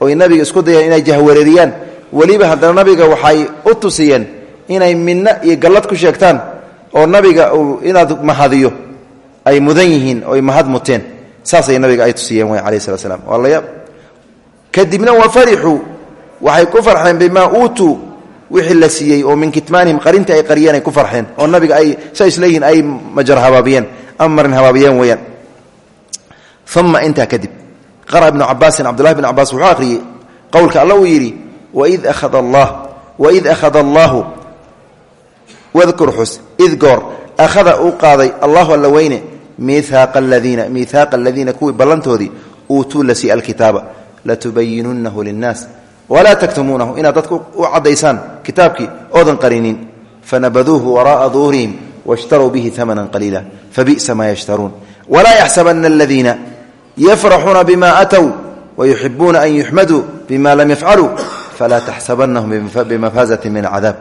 oy nabiga isku dayeen inay jahwareeriyaan weliba haddana nabiga waxay u tusiyeen inay midna iyo gallad ku sheegtaan oo nabiga inaad mahadiyo ay mudan yihiin oy mahad muteen saasay nabiga ay tusiyeen way alayh slat slam waa layaab kadibna wa farixuu waxay ku farxeen bimaa uutuu wixii la siiyey oo min kitmaanihim qarintii ay qariyeen ay ku farxeen oo nabiga ay sa isleeyihiin ay majar habaabiyeen ama marin habaabiyeen weeyaan. Uma kadib qara ibnu cabaasin cabdullahi bn cabaas wuxuu akhriyey qowlka alla uu yidhi waid ahada allah waid akhada allaahu wadkur xus id goor akhada uu qaaday allahu alla miihaaqa aladiina kuwii ballantoodii uutuu la siiy alkitaaba latubayinunahu linnaas walaa taktumuunahu inaad dadka u caddaysaan kitaabkii oodan qarinin fanabaduuhu wara'a duhurihim washtaruu bihi amanan qaliila fabisa maa yashtaruun walaa yaxsabana aladiina yafraxuuna bima aatow wayuxibuuna an yuxmaduu bima lam yafcaluu falaa taxsabanahum bimafazati min acadaab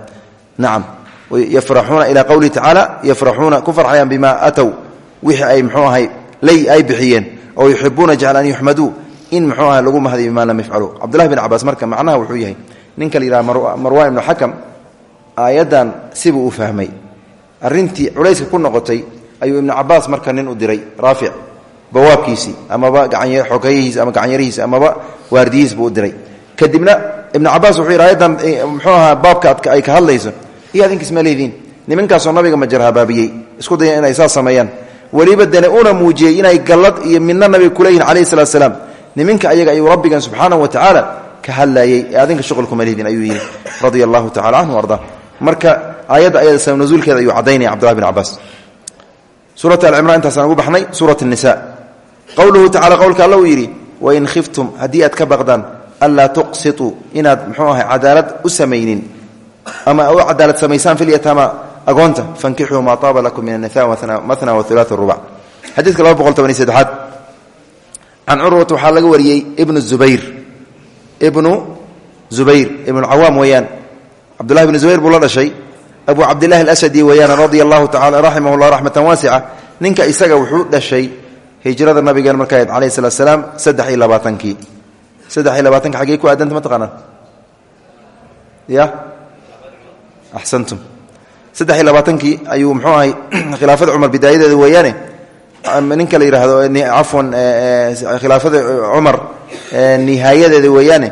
nacam yafraxuuna ilaa qowlihi tacaala yafraxuuna ku farxayaan bima aatow wixii ay mxuu ahay ley ay bixiyeen oo yuxibuuna jecel an yuxmaduu in muxuu aha lagu mahdiy bima lam yafcaluu cabdullahi bin cabaas marka macnaha wuxuu yahay ninka la yidhaha marwaan ibnu xakam aayaddan u fahmay. Arrintii culayska ku noqotay ayuu ibnu cabaas marka nin u diray raafic bawaabkiisii amaba xogeyihiisi ama gacanyarihiisi amaba waardiyihiis buu diray. Kadibna ibnu cabaas wuxuu yidhi ayaddan muxuu ahaa baabka ay ka hadlayso iyo adinkiis ma leediin. Nimankaasoo nabiga majar habaabiyey isku daya inay saas sameeyaan weliba dene una muujiyey inay gallad iyo midna nabiga kuleeyihin calayhi salatu salaam niminka ayaga ayuu rabbigan subxaanahu wa tacaala ka hadlayey ee adinka shuqulkuma lehdin ayuu yidhi radia allahu tacala canhu marka aayadda ayada sabab nazuulkeeda ayuu caddaynaya cabdullahi bin cabaas suurat alcimraan intaasaan ugu baxnay suurat nisa qowluhu tacala qowlka alla uu yidhi wain khiftum haddii aad ka baqdaan anlaa tuqsituu inaad muxuu ahay cadaalad u samaynin. Ama u cadaalad samaysaan filyatama agoonta fankixuu maa taaba lakum min anisa mahna waulaat rubac xadiidka laba boqol toban iyo saddexaad can curwat waxaa laga wariyey ibnu zubayr ibnu zubayr ibnu cawaam weeyaan cabdullahi ibnu zubayr buu la dhashay abu cabdillahi alasadi weeyaan radia allahu tacala raximah llah raxmatan waasica ninka isaga wuxuu dhashay hijrada nabigeen calayhi salatu salaam saddex iyo labaatankii saddex iyo labaatanka xaggey aadanta ma taqaanaan ya axsantum saddex-iyo labaatankii ayuu mxuu ahay (clears throat) khilaafada cumar bidaayadeeda weeyaane. Ninka la yidhaahdo eh, cafwan eh, eh, khilaafada cumar nihaayadeeda weeyaane.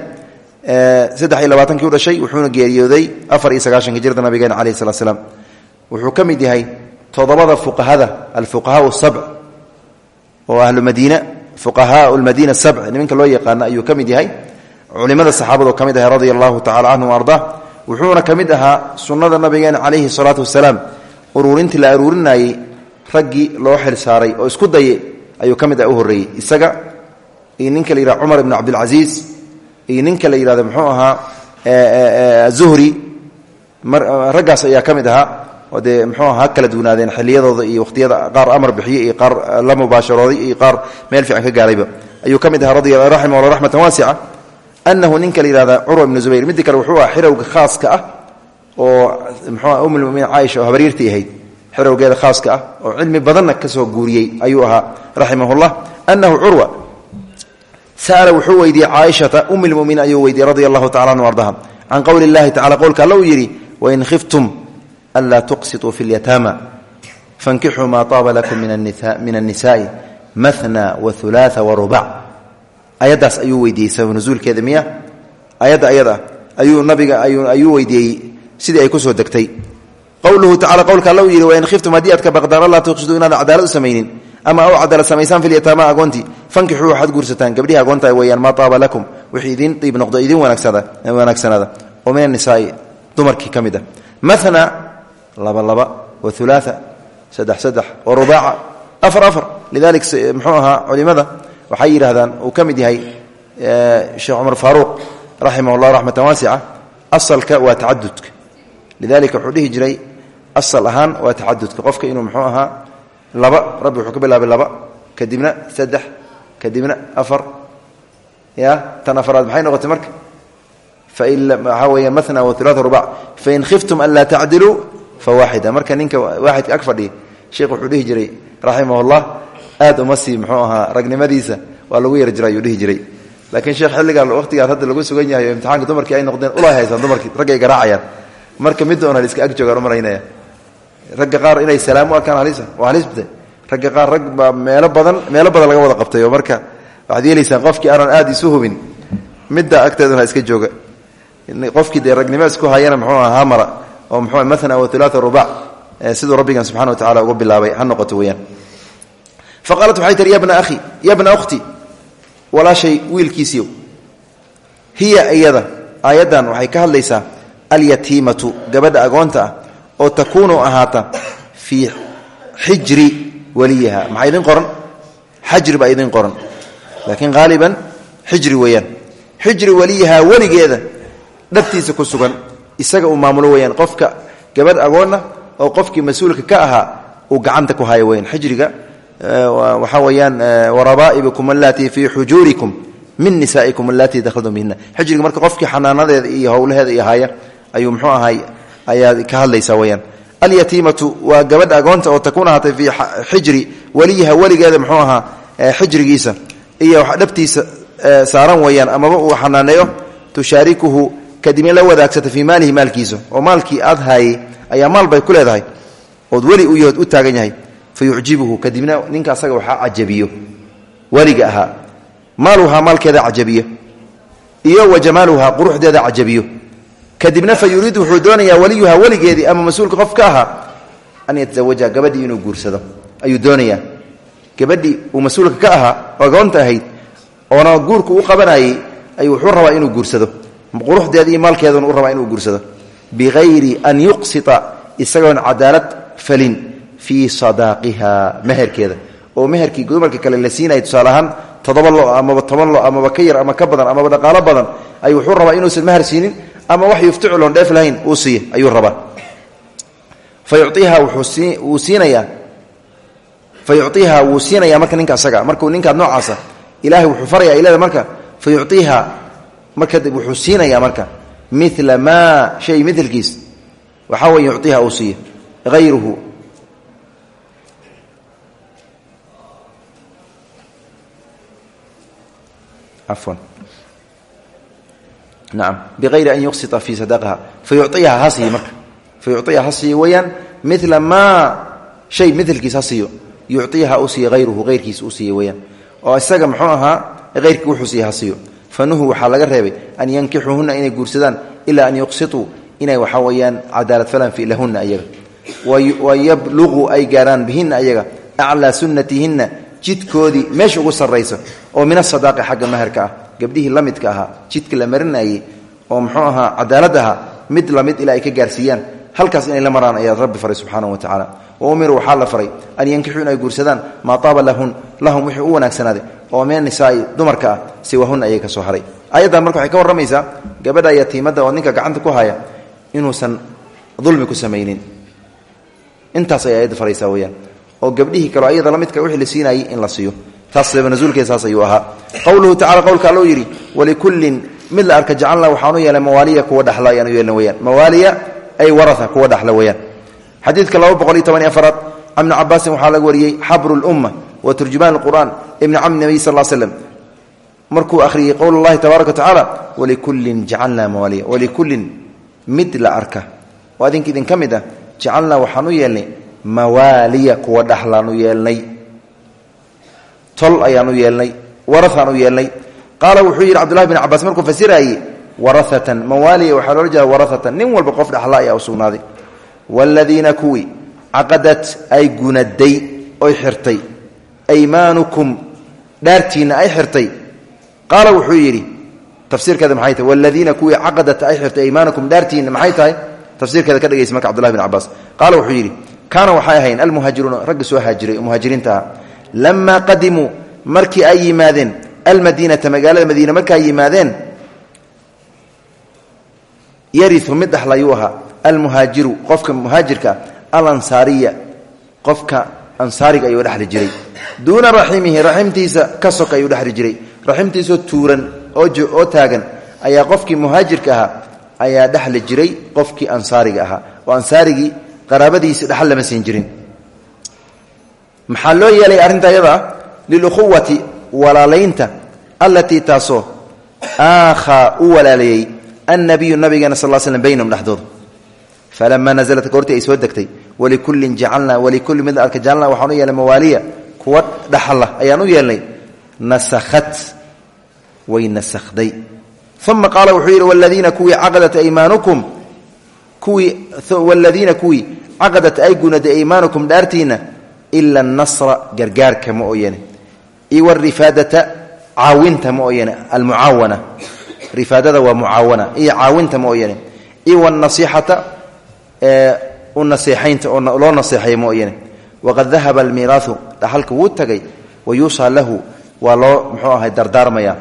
Saddex iyo labaatankii u dhashay wuxuuna geeriyooday afar iyo sagaashanka jirda nabigeena calayh salat slaam wuxuu ka mid yahay todobada fuqahada alfuqahaa sabc oo ahlumadiina fuqahaa lmadiina sabc nimanka loo yaqaano ayuu ka mid yahay. Culimada saxaabadoo ka mid ahay radia allahu tacala canhum ardaa wuxuuna ka mid ahaa sunnada nabigeena calayhi الsalaatu wasalaam. Uruurintii la aruurinayey raggii loo xil saaray oo isku daye ayuu ka mid ah u isaga iyo ninka la yidhahdo cumar ibn cabdilcasiis iyo ninka la yidhahdo muxuu ahaa zuhri. Raggaas ayaa ka ahaa oo dee muxuu aha ha kala duwanaadeen xiliyadooda iyo wakhtiyada qaar amar bixiye iyo qaar la mubaasharooday iyo qaar meel fiican ka gaarayba. Ayuu ka ahaa radi raximah alla raxmatan anahu ninka layihahda curwa ibnu zubayr midda kale wuxuu ah xirowga khaaska ah oo mxuah umulmuminiin caaisha oo habaryartii ahayd xirowgeeda khaaska ah oo cilmi badanna ka soo guuriyey ayuu ahaa raximahullah anahu curwa sa'ala wuxuu weydiiyey caaishata umilmuminiin ayuu weydiiyey radia allahu anhu ardaha can qowli illahi tacala qowlka alla uu yidhi wain khiftum anlaa tuqsituu fi lyataama fankixuu maa taaba lakum min annisaai mahna waulaaa warubac ayaddaas ayuu weydiiyey sabab nusuulkeeda miya. Ayadda ayada ayuu nabiga ayuu weydiiyey sidii ay ku soo degtay. Qowluhu tacala qowlka alla uu yidhi wain khiftum haddii aad ka baqdaan allaa tuqsituu inaad cadaalad u samaynin. Ama aw cadaalad samaysaan fi lyataama agoontii. Fankixuu waxaad guursataan gabdhihi agoonta weeyaan maa taaba lakum. Wixii idiin diib noqdo idin wanaagsanaada. Oo min anisaai dumarkii ka mid a mahna laba laba wa ulaaa saddex saddex wa rubaaca afar afar. Lidalik muxuu ahaa waxay yidhahdaan uu ka mid yahay sheekh cumar faaruuq raximah llah raxmatan waasica asalka waa tacadudka. Lidalika wuxuu dhihi jiray asal ahaan waa tacadudka. Qofka inuu muxuu ahaa laba rabbi wuxuu ka bilaabay laba kadibna saddex kadibna afar. Ya tan afaraad maxay noqotay marka? Waxaa weya mana waulaaa rubac fain khiftum an laa tacdiluu fawaaxida marka ninka waaxidka ag fadhiya sheekh wuxuu dhihi jiray raximah llah aad uma sii muxuu ahaa ragnimadiisa waa lagu yar jira ayuu dhihi jiray. Laakiin sheekh xilligaa waqtigaas hadda lagu sugan yahay imtixaanka dumarkii ay noqdeen ula haysaan dumarkii ragga ay garaacayaan. Marka mid doona iska ag joogaan u maraynaya ragga qaar inay salaam u arkaan halisa waa halis bate ragga qaar rag baa meelo badan meelo badan laga wada qabtay marka waxaad yeelaysaan qofkii aanan aad isu hubin midda agteeduna iska jooga. Qofkii dee ragnimo isku hayana muxuu aha hamara oo muxuu maala wa ulaaa rubac siduu rabbigan subxana wa tacala uga bilaabay ha noqoto fa qaalat waxay tihi ya bna ahi ya bna ukhti walaashay wiilkiisiiyo hiya iyada aayaddan waxay ka hadlaysaa alyatiimatu gabadha agoonta ah oo takuunu ahaata fii xijri waliyiha maxaa idin qoran xajri baa idin qoran laakiin haaliban xijri weeyaan xijri waliyiha weligeeda dhabtiisa ku sugan isaga uu maamulo weyaan qofka gabadh agoonna oo qofkii mas'uulka ka ahaa uu gacanta ku haya weyaan waxaa weeyaan warabaa'ibikum allatii fii xujuurikum min nisaa'ikum allatii dakhaltum bihina xijriga marka qofkii xanaanadeeda iyo howlaheeda iyo haya ayuu mxuu ahay ayaad ka hadlaysaa weyaan alyatiimatu waa gabadha agoonta oo takuun ahaatay fii xijri weliyiha weligeeda mxuu ahaa xijrigiisa. Iyo dhabtiisa saaran weyaan amaba uu xanaaneeyo tushaarikuhu kadibna la wadaagsata fii maalihi maalkiisa. Oo maalkii aad ayaa maal bay ku leedahay. Ood u yahood u taagan yahay fa yucjibuhu kadibna ninka asaga waxaa cajabiyo weliga ahaa maaluhaa maalkeeda cajabiyo iyo wa jamaaluhaa quruxdeeda cajabiyo kadibna fa yuriidu wuxuu doonayaa waliyuhaa weligeedii ama mas'uulka qof an yatazawaja gabadhii inuu guursado ayuu doonayaa gabadhii uu mas'uulka ka ahaa oo agoonta ahayd guurku u qabanayey ayuu wuxuu rabaa inuu guursado quruxdeeda iyo maalkeeduna u rabaa inuu guursado biayri an yuqsita isagoon cadaalad falin fii sadaaqiha meherkeeda. Oo meherkii dumarka kale la siinaya tusaale ahaan toddoba lo amaba toban lo amaba ka yar ama ka badan amaba dhaqaalo badan ayuu wuxuu rabaa inuusan meher siinin ama wax yufticuloon dheef lahayn uu siiya ayuu rabaa. Fa yuiiha wuu siinayaa. Fa yuciiha wuu marka ninka asaga markuu ninkaa noocaasa ilahay wuxuu faraya ilada marka. Fa marka wuxuu siinayaa marka mila maa shay milkiis waxaa wey yuciiha uu siiya afwan. Naam. Biayri an yuqsita fii sadaqha fa yuciiha ha siiyo marka. Fa yuciiha ha siiyo weeyaan mila maa shay milkiis ha siiyo yuciiha u siiya hayruhu hayrkiis u siiya weyaan oo isaga muxuu ahaa hayrkii wuxuu siiya ha siiyo fanuhu waxaa laga reebay an yankixuuhuna inay guursadaan ilaa an yuqsituu inay waxaa weyaan cadaalad falan fi lahuna ayaga. Wa yabluquu ay gaaraan bihina ayaga. Aclaa sunnatihinna jidkoodii meesha ugu sarrayso oo min asadaaqi xagga maherka ah gabdhihii la midka ahaa jidka la marinayey oo muxuu ahaa cadaalad mid la mid ilaa ay ka gaarsiiyaan halkaas inay la maraan ayaa rabbi faray subxaanahu wa tacaala. Wa umiruu waxaa la faray an yankixuu inay guursadaan maa taaba lahun lahum wixii u wanaagsanaaday oo min anisaai dumarka ah siwahun ayay ka soo haray. Ayaddan marka waxay ka warramaysaa gabadha yatiimadda oo ninka gacanta ku haya inuusan dulmi ku samaynin. Intaas ay ayadda faraysaa oo gabdhihii kaleo ayada la midka wixii la siinayay in la siiyo taas sabab nasuulkeeda saas ayuu ahaa. Qowluhu tacala qowlka allou yidhi walikullin mid la arka jacalnaa waxaanu yeelay mawaaliya kuwa dhaxla ayaanu yeelna weyaan mawaaliya ay waraa kuwa dhaxla weyaan xadiidka laba boqol iyo toban iyo afaraad can ibni cabaasin waxaa laga wariyey xabru lumma wa turjumaan alqur'aan ibni cammi nabiy sal slem markuu akhriyey qowl اllahi tabaaraka wa tacaala walikullin jacalnaa mawaaliya walikullin mid la arka. Oo adinka idinka mid ah jacalnaa waxaan u yeelnay mawaaliya kuwa dhaxlaan u yeelnay tol ayaan u yeelnay waraaan u yeelnay. Qaala wuxuu yidhi cbdullahi bin cabaas markuu fasiraayey waraatan mawaaliya waxaa loola jeeda waraatan nin walba qof dhaxla ayaa u sugnaaday. Waaladiina kuwii caqadat ay gunaday oy xirtay. Aymaanukum dhaartiinna ay xirtay. Qaala wuxuu yidhi tafsiirkeeda maxay tahay? Waaladiina kuwii caqadat ay xirtay aymaanukum dhaartiinna maxay tahay? Tafsiirkeeda ka dhegaysa marka cbdullahi bin cabaas qaala wuxuu yidhi kaana waxay ahayn almuhaajiruuna ragga soo haajiray oo lamaa qadimuu markii ay yimaadeen almadiinata magaalada madiina marka ay yimaadeen yariu mid dhaxlayuu ahaa almuhaajiru qofka muhaajirka alansaariya qofka ansaariga ayuu dhexli jiray duuna raximihi raximtiisa ka sok ayuu dhexli jiray raximtiisoo tuuran oo taagan ayaa qofkii muhaajirka ahaa ayaa dhexli jiray qofkii ansaariga ahaa oo ansaarigii qaraabadiisi dhexal lama siin jirin maxaa loo yeelay arrinta ayada ah lilukhuwati walaalaynta allatii taasoo aakhaa u walaaleeyey annabiyu nabigeena sal l slm baynahum dhexdooda. Falamaa nasalat ay soo degtay walikullin jacalnaa walikulli mid arka jacalnaa waxaan u yeelnay mawaaliya kuwa dhaxala ayaan u yeelnay nasakhat way nasakhday. Uma qaala wuxuu yidhi waladiina kuwii caqadat aymaanukum kuwii waladiina kuwii caqadat ay gunaday aymaanukum dhaartiinna ila anasra gargaarka ma ooyane. Iyo warifaadata caawinta ma ooyane almucaawana rifaadada waa mucaawana iyo caawinta ma ooyane. Iyo wanasiixata u naseexaynta oo loo naseexaya ma ooyane. Waqad dahaba almiiraahu dhaxalka wuu tagay wa yuusaa lahu waa loo muxuu ahay dardaarmaya.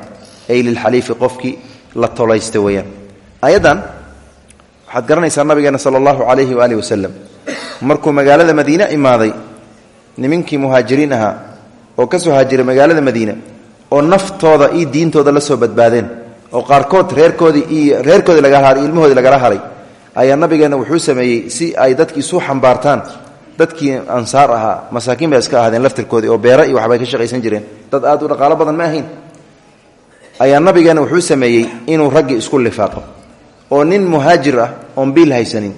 Ay lilxaliifi qofkii la tolaysta weeyaan. Ayadan waxaad garanaysaa nabigeena sala allahu calayhi waaalih wasalam markuu magaalada madiine imaaday nimankii muhaajiriin ahaa oo ka soo haajiray magaalada madiine oo naftooda iyo diintooda la soo badbaadeen oo qaarkood reerkoodii iyo reerkoodii laga haray ilmahoodii lagala haray ayaa nabigeenna wuxuu sameeyey si ay dadkii isu xambaartaan. Dadkii ansaar ahaa masaakiin bay iska ahaadeen laftirkoodii oo beera iyo waxbay ka shaqaysan jireen. Dad aad u dhaqaalo badan ma ahayn. Ayaa nabigeenna wuxuu sameeyey inuu raggii isku lifaaqo. Oo nin muhaajir ah oon biil haysanin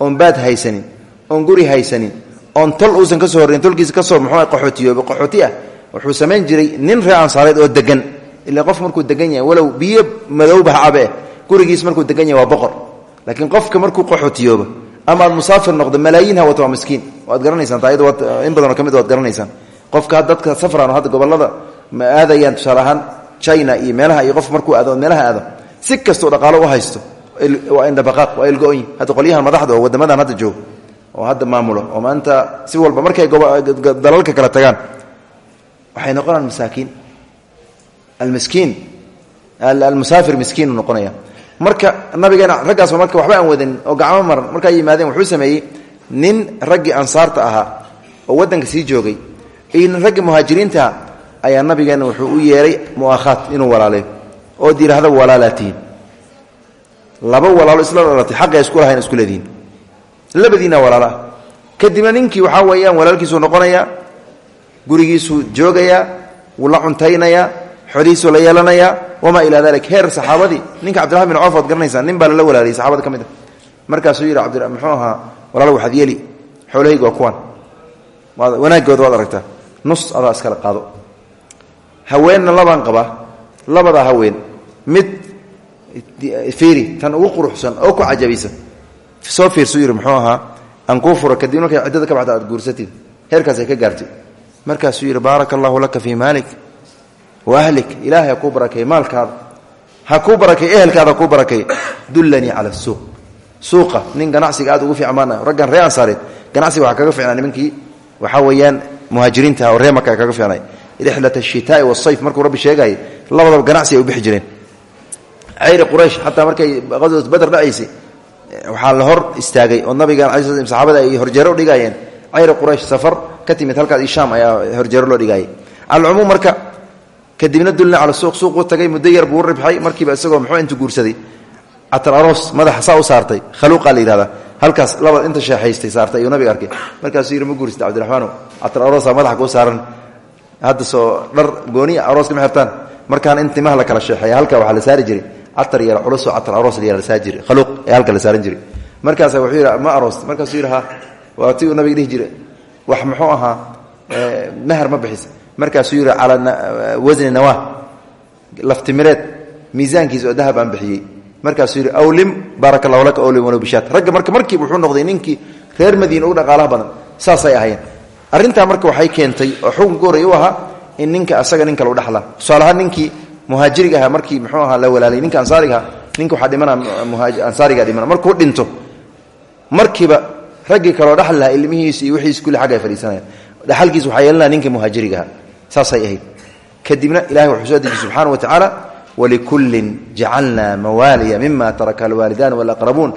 oon baad haysanin oon guri haysanin oon tol uusan ka soo horrayn tolkiisa ka soo muxuu qaxootiyooba qaxooti ah. Wuxuu samayn jiray nin reer ansaareed oo degan ilaa qof markuu degan yahay walow biyo madowba ha cabe gurigiis markuu degan yahay waa boqor. Laakiin qofka markuu qaxootiyooba ama musaafir noqdo malaayiin ha wato waa miskiin. Waad garanaysaan taa waad in badanoo ka mid waad garanaysaan. Qofka dadka safran oo hadda gobollada ma aadayaan tusaale china iyo meelaha iyo qof markuu aado meelaha aado si kastoo dhaqaalo u haysto waa indhabaqaaq waa ilgo-oyin hadda madaxda oo hadda joogo oo hadda maamulo oo maanta si walba markay dalalka kala tagaan waxay noqonaan masaakiin. Almiskiin almusaafir miskiinu noqonaya. Marka nabigeena raggaasba marka waxba aan wadin oo gacmo maran markaa yimaadeen wuxuu sameeyey nin raggii ansaarta ahaa oo waddanka sii joogay. Iyo nin raggii ayaa nabigeenna wuxuu u yeeray mu'akhaat inuu walaaleeyo ood yidhaahda walaalaatiin. Laba walaalo isla dhalatay xaqay isku lahayn isku leedihiin labadiina walaalo ah kadibna ninkii waxaa weeyaan walaalkiisuu noqonayaa gurigiisuu joogayaa wuu la cuntaynayaa xolihiisuu la yeelanayaa wamaa ilaa dalik heer saxaabadii ninka cabdiraxman bin coof oad garanaysaa nin baa saxabada ka mid a markaasuu yidhi cabdi walaal waxaad yeeli? Xoolahayga waa kuwan. Wanaagooda waad aragtaa. Nus adaa iskala qaado. Haweenna labaan qabaa labadaa haween mid fiiri tan ugu quruxsan oo ku cajabisa soo fiirsuu yidhi muxuu ahaa aan kuu furo kadib markay ciddada ka baxda aad guursatid heerkaasay ka gaartay. Markaasuu yidhi baaraka allahu laka fii maalik wa ahlik ilaahay ha kuu barakeey maalkaada ha kuu barakeey ehelkaada ha kuu barakeey dullanii cala suuq. Suuqa nin ganacsiga aad ugu fiicmaana raggan ree ansaareed ganacsiga waxaa kaga ficnaa nimankii waxaa weeyaan muhaajiriinta oo reemaka kaga ficnay rixlat ashitaai wasayf markuu rabbi sheegayay labadaba ganacsi ay u bixi jireen. Cayri quraysh xataa markay qaswat bader dhacaysay waxaa la hor istaagay oo sl saxaabada ay horjeero u dhigaayeen cayri quraysh safar ka timid halkaas shaam ayaa horjeero loo dhigaayay calcumuum marka kadibna dulna cala suuq suuqu tagay muddo yar buu ribxay markiiba isagoo muxuu intu guursaday? Catar aroos madaxa saa u saartay. Khaluuqaa la halkaas laba inta sheexaystay saartay ayuu nabiga arkay. Markaasuu yidhi ma guursata cabdiraxmaano catar aroosa madaxa kuu saaran. Hadda soo dhar gooniya arooska ma xirtaan. Markaan in la kala sheexeeya halka waxaa la saari jiray catar yar culusoo catar aroos la saari jiray khaluuq ee halka la saaran jiray markaasa wuxuu yidhi ma aroos markaasuu yidhi ha waa ti uu nabiga dhihi jiray. Wax muxuu ahaa mahar ma bixisa. Markaasuu yidhi calaa wasni nawaa laftimireed miisaankiisa oo dahab aan bixiyey. Markaasuu yidhi awlim baaraka allahu laka awlim walow bishaat. Ragga marka markiiba wuxuu noqday ninkii reer madiina ugu dhaqaalaha badan saasay ahayen arrintaa marka waxay keentay oo xukunka horey u ahaa in ninka asaga nin kale u dhexla tusaalahaan ninkii muhaajiriga ahaa markii muxuu ahaa la walaalay ninka ansaariga aha ninka waxaa dhimana ansaariga dhimana. Markuu dhinto markiiba raggii kaleo dhexli lahaa ilmihiis iyo wixiis kulli xagga ay fadhiisanayaan. Dhexalkiis waxaa yeelanaya ninka muhaajiriga aha saasay ahayd. Kadibna ilahay wuxuu soo dejiyey subxaana wa tacaala walikullin jacalna mawaaliya mima taraka alwaalidan walaqrabuun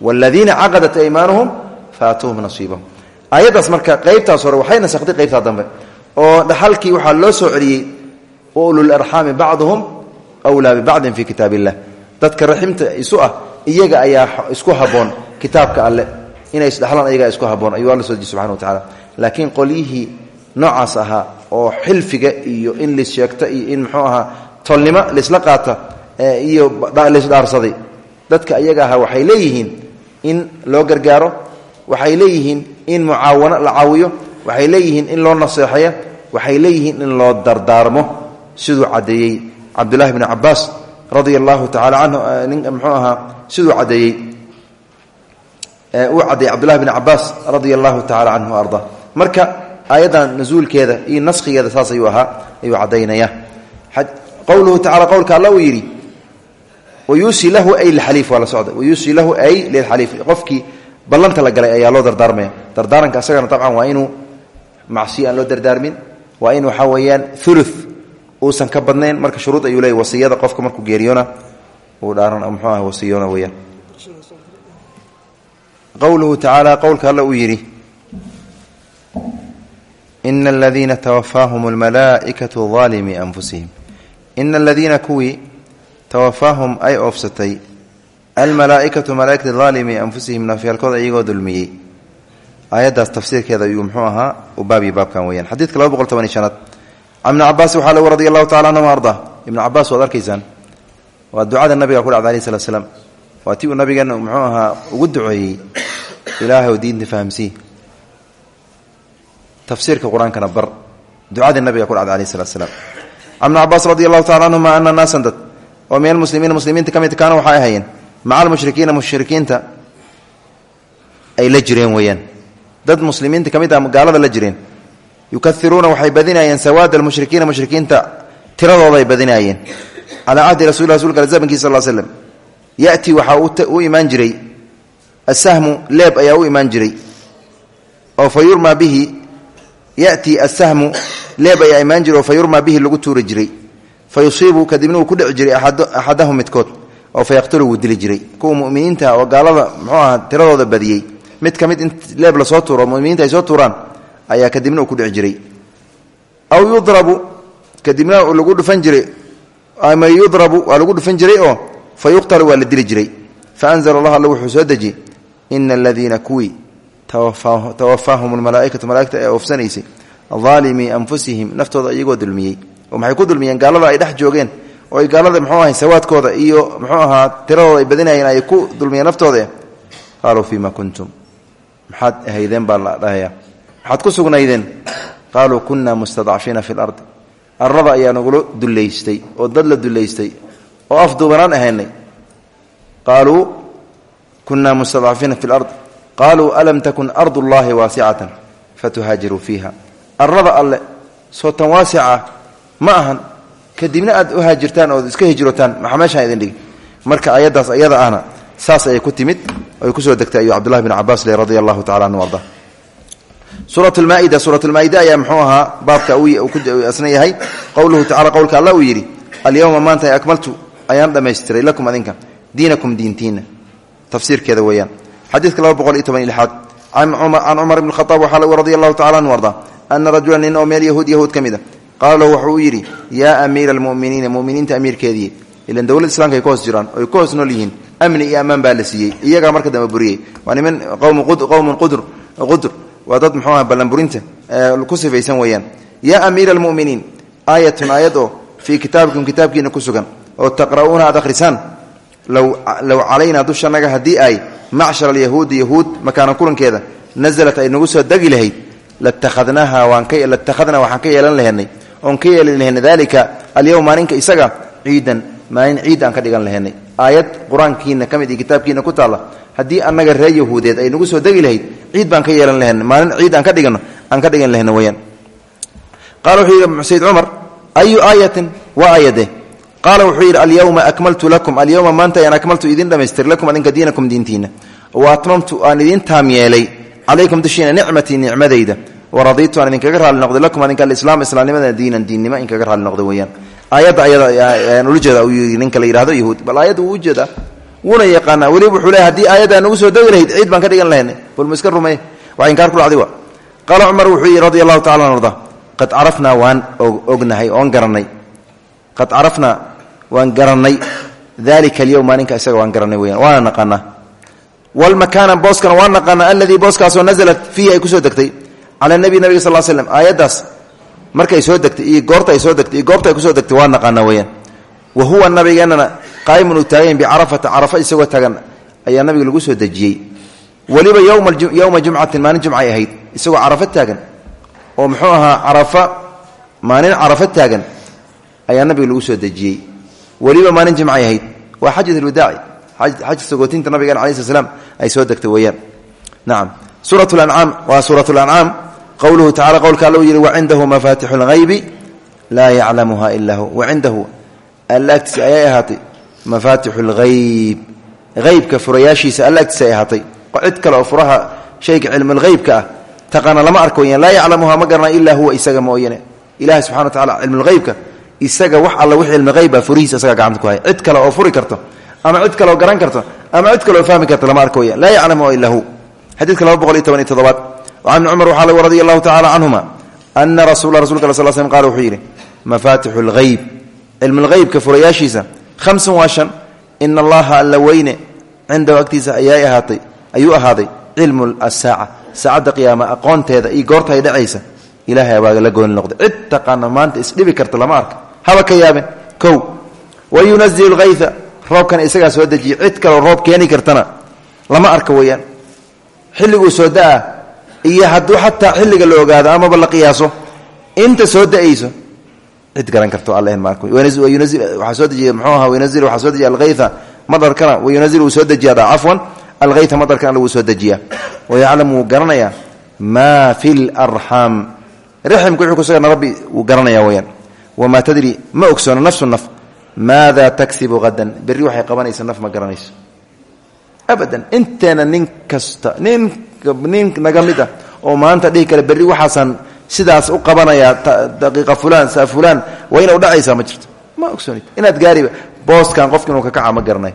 waladiina caqadat aymaanuhum faatuuhum nasiibahum. Aayaddaas marka qaybtaas hore waxay nasakhtay qaybtaa dambe oo dhaxalkii waxaa loo soo celiyey ulul-arxaami bacduhum wlaa bibacdin fii kitaab illah dadka raximta isu ah iyaga ayaa isku habboon kitaabka alle inay isdhexlaan iyagaa isku habboon ayuu alla soo deji subxana wa tacala laakiin qolyihii noocaas ahaa oo xilfiga iyo in lis sheegta iyo in muxuu ahaa tolnimo laisla qaata iyo dadka iyaga ahaa waxay leeyihiin in loo gargaaro waxay leeyihiin in mucaawano la caawiyo waxay leeyihiin in loo naseexeeyo waxay leeyihiin in loo dardaarmo siduu caddeeyey cabdullahi bni cabaas radia allahu tacala canhu nin muxuu ahaa siduu caddeeyey uu caddeeyey cabdullahi bni cabaas radia allahu tacala canhu arda. Marka aayaddan nasuulkeeda iyo naskhigeeda saas ayuu ahaa ayuu caddaynaya qowluhu tacala qowlka alla uu yidhi lahu ay lxaliif waa la socda wayuusi lahu ay lilxaliif qofkii ballanta la galay ayaa loo dardaarmaya. Dardaaranka asagana dabcan waa inuu macsiyo loo dardaarmin waa in waxaa weeyaan uusan ka badnayn. Marka shuruud ayuu leeyay wasiyada qofka markuu geeriyoona uu dhaaran muxuu ah wasiyoona weyaan qowluhu tacaala qowlka alla uu yidhi ina aladiina tawafaahum almalaa'ikatu daalimii anfusihim. Ina aladiina kuwii tawafaahum ay oofsatay almalaaikatu malaaigta daalimii anfusihim nafyaalkooda iyagoo dulmiyey. Aayaddaas tafsiirkeeda ayuu ahaa u baabiyi baabkan weyaan xadiidka laba boqol ibni cabaas waxaa lagu radi allahu tacala anhuma arda. Ibnu cabaas waad arkaysaan. Waa ducada nabiga ku dhacda aleyh slat slam waa ti uu nabigeena muxuu ahaa ugu duceeyey. Ilaahay diinta fahamsii tafsiirka qur'aankana bar. Nabiga ku dhacda aleyh slat slam can ibni cabaas radi tacala anhuma ana naasan dad. Oo min almuslimiina muslimiinta ka mid kaana waxay ahayeen maca almushrikiina ay la jireen weeyaan. Dad muslimiinta ka mid ah la jireen yukairuuna waxay badinayeen sawaad almushrikiina mushrikiinta. Tiradoodaay badinaayeen calaa cahdi rasul rasulka al zamankiis sal slm yati waxaa u imaan jiray. Asahmu leeb ayaa u imaan jiray. Oo fa bihi. Yati asahmu leeb ayaa imaan jiray. Oo fa bihi lagu tuuri jiray. Fa yusiibu kadibna uu ku dhici jiray axadahum midkood. Oo fa yaqtulu wuu dili jiray. Kuwa muminiinta oo gaalada muxuu aha tiradooda badiyey. Mid ka mid in leeb la soo tuuro muminiinta ay soo tuuraan ayaa kadibna ku dhici jiray. Aw yudrabu kadibna lagu dhufan jiray. Ama yudrabu waa lagu dhufan jiray oo fa yuqtalu waa la dili jiray. Fa anzla allah alla wuxuu soo deji ina aladiina kuwii tawafaahum almalaaikatu malaaigta ee oofsanaysay aalimii anfusihim naftooda iyagoo dulmiyey. Oo maxay ku dulmiyeen? Gaalada ay dhex joogeen oo ay gaalada muxuu ahay sawaadkooda iyo muxuu ahaa tiradooda ay badinayeen ay ku dulmiyeen naftooda. Qaaluu fima kuntum maxaad ahaydeen baa la dhahaya maxaad ku sugnaydeen qaaluu kunna mustadcafiina fi lardi arada ayaa nagula dullaystay oo dad la dullaystay oo afduubanaan ahaynay. Qaaluu kunna mustadcafiina fi lard qaaluu alam takun ardu llahi waasicatan fatuhaajiruu fiiha. Arada alle soo tan waasica ma ahan. Kadibna aad u haajirtaan ood iska hijrootaan maxaa meeshaan idin dhigi marka ayaddaas ayada ahna saas ayay ku timid ay ku soo degtay ayuu cabdullahi bn cabaas le radi allahu tacala anhu arda suurat lmaaida suurat lmaaida ayaa muxuu ahaa baabka asna yahay. Qowluhu tacala qowlka alla uu yidhi alyowma maanta akmaltu ayaan dhammaystiray lakum adinka diinakum diintiina tafsiirkeeda weeyaan. Xadiidka laba boqol iyo toban lixaad. Can cumar ibn khaaab waxaa radi allahu tacala anhu arda ana rajula nin oo meel yahuud yahuud ka mid a qaala lahu wuxuu u yidhi yaa amiira almuminiina muminiinta amiirkeedii ilan dowladda islamka ay ka hoos jiraan oy ka hoos nool yihiin amni iyo ammaan baa la siiyey iyagaa marka dambe buriyey. Waa niman qowmun qudur waa dad muxuu aha ballanburinta ku sifaysan weeyaan. Yaa amiira almuminiin aayatun aayad oo fii kitaabikum kitaabkiina ku sugan oo taqra'uuna aad akhrisaan. Low calaynaa dushanaga haddii ay macshar alyahuudi yahuud makaana kulankeeda nasalat ay nagu soo degi lahayd latakhadnaaha latakhadnaa waxaan ka yeelan lahenay oon ka yeelan lahena dalika alyowm maalinka isaga ciidan maalin ciid aan ka dhigan lahenay aayad qur'aankiina ka mid iyo kitaabkiina ku taalla. Haddii annaga reer yahuudeed ay nagu soo degi lahayd ciid baan ka yeelan lahena maalin ciid aan ka dhigano aan ka dhigan lahena weyaan qaala wuxuu yidhi sayd cumar ayu aayatin waa aayade qaala wuxuu yidhi alyowma akmaltu lakum alyowma maanta ayaan akmaltu idin dhamaystir lakum adinka diinakum diintiina wa atmamtu aan idin taam yeelay calaykum dushiina nicmatii nicmadayda waradiitu aan idinkaga raali noqday lakum adinka alislaam islaamnimada diinan diinnimo inkaga raali noqday weeyaan aayadda ayada ula jeeda ninka la yidhahdo yahuud bal aayadda wuu u jeedaa wuuna yaqaanaa weliba wuxuu leey haddii aayaddaa nagu soo degi ciid baan ka dhigan lahaynay. Bal ma iska rumey wax inkaar ku dhacday wa. Qaala wuxuu yidhi radi allahu tacala qad carafnaa waan ognahay oon garanay qad carafnaa waan garanay dalika alyowm maalinka isaga waan garanay weyaan waana naqaanaa. Walmakaana booskana waan naqaanaa aladii booskaasoo nasalat fiihi ay ku soo degtay cala nabi nabiga sal l slm aayaddaas markay soo degtay iyo goorta ay soo degtay iyo goobta ay ku soo degtay waa naqaanaa weyaan wa huwa nabigeennana qaa'imun uu taagan bi carafata carafa isagoo tagan ayaa nabiga lagu soo dejiyey. Weliba yowma jumcatin maalin jumcay ahayd isagoo carafo taagan. Oo muxuu ahaa carafa maalin carafo taagan ayaa nabiga lagu soo dejiyey. Weliba maalin jimcay ahayd. Waa xajat alwadaaci xajka sagootinta nabigeena alai sl ay soo degtay weeyaan. Nacam suurat lancaam waa suurat lancaam qowluhu tacala qowlka alla uu yidhi wacindahu mafaatixu lghaybi laa yaclamuha ila hu wacindahu alla agtiisa ayay ahaatay mafaatixu lhayb haybka furayaashiisa alla agtiisa ay ahaatay cid kale oo furaha shayga cilmulhaybka ah taqaana lama arko weyaan laa yaclamuha ma garana ilaa huwa isaga mooyane ilahi subxana wa tacala cilmulhaybka isaga wax alla wix cilmihayba furihiisa isaga gacanta ku hay cid kale oo furi karto ama cid kale oo garan karto ama cid kale oo fahmi karto lama arko weyaan laa yaclamuha ilaa hu xadiidka laba boqol iyo toban iyo toddobaad can cumar lagu radi allahu tacala canhuma ana rasula rasulka al sl qala wuxuu yidhi mafaatixu lhayb cilmulhaybka furayaashiisa hamsun waa shan ina allaha alla weyne cindahu agtiisa ayay ahaatay ayuu ahaaday cilmu asaaca saacadda qiyaama aqoonteeda iyo goorta ay dhacaysa ilahay baa la gooni noqday cid taqaana maanta isdhibi karta lama arka haba ka yaabin kow wa yunazilu lhayta roobkana isagaa soo dejiya cid kaloo roob keeni kartana lama iyo hadduu xataa xilliga la ogaado amaba la qiyaaso inta soo da'ayso cid garan karto waxaa soo dejiya mxuu aha wayunazil waxaa soo dejiya alhayta madarkana wayunazil wuu soo dejiya cafwan alhayta madarkana wuu soo dejiyaa. Wayaclamu wuu garanayaa maa fi larxaam riximka wuxuu kusugan rabbi wuu garanaya weyaan wamaa tadri ma ogsoona nafsu naf maada taksibu hadan berri waxay qabanaysa naf ma garanayso abadan inteena nin kasta nin nin naga mid ah oo maanta dhihi kale berri waxaasaan sidaas u qabanayaa daqiiqa fulaan saa fulaan waa ina udhacaysaa ma jirto. Ma ogsoonid inaad gaariba booskan qofka inuu kakaca ma garanay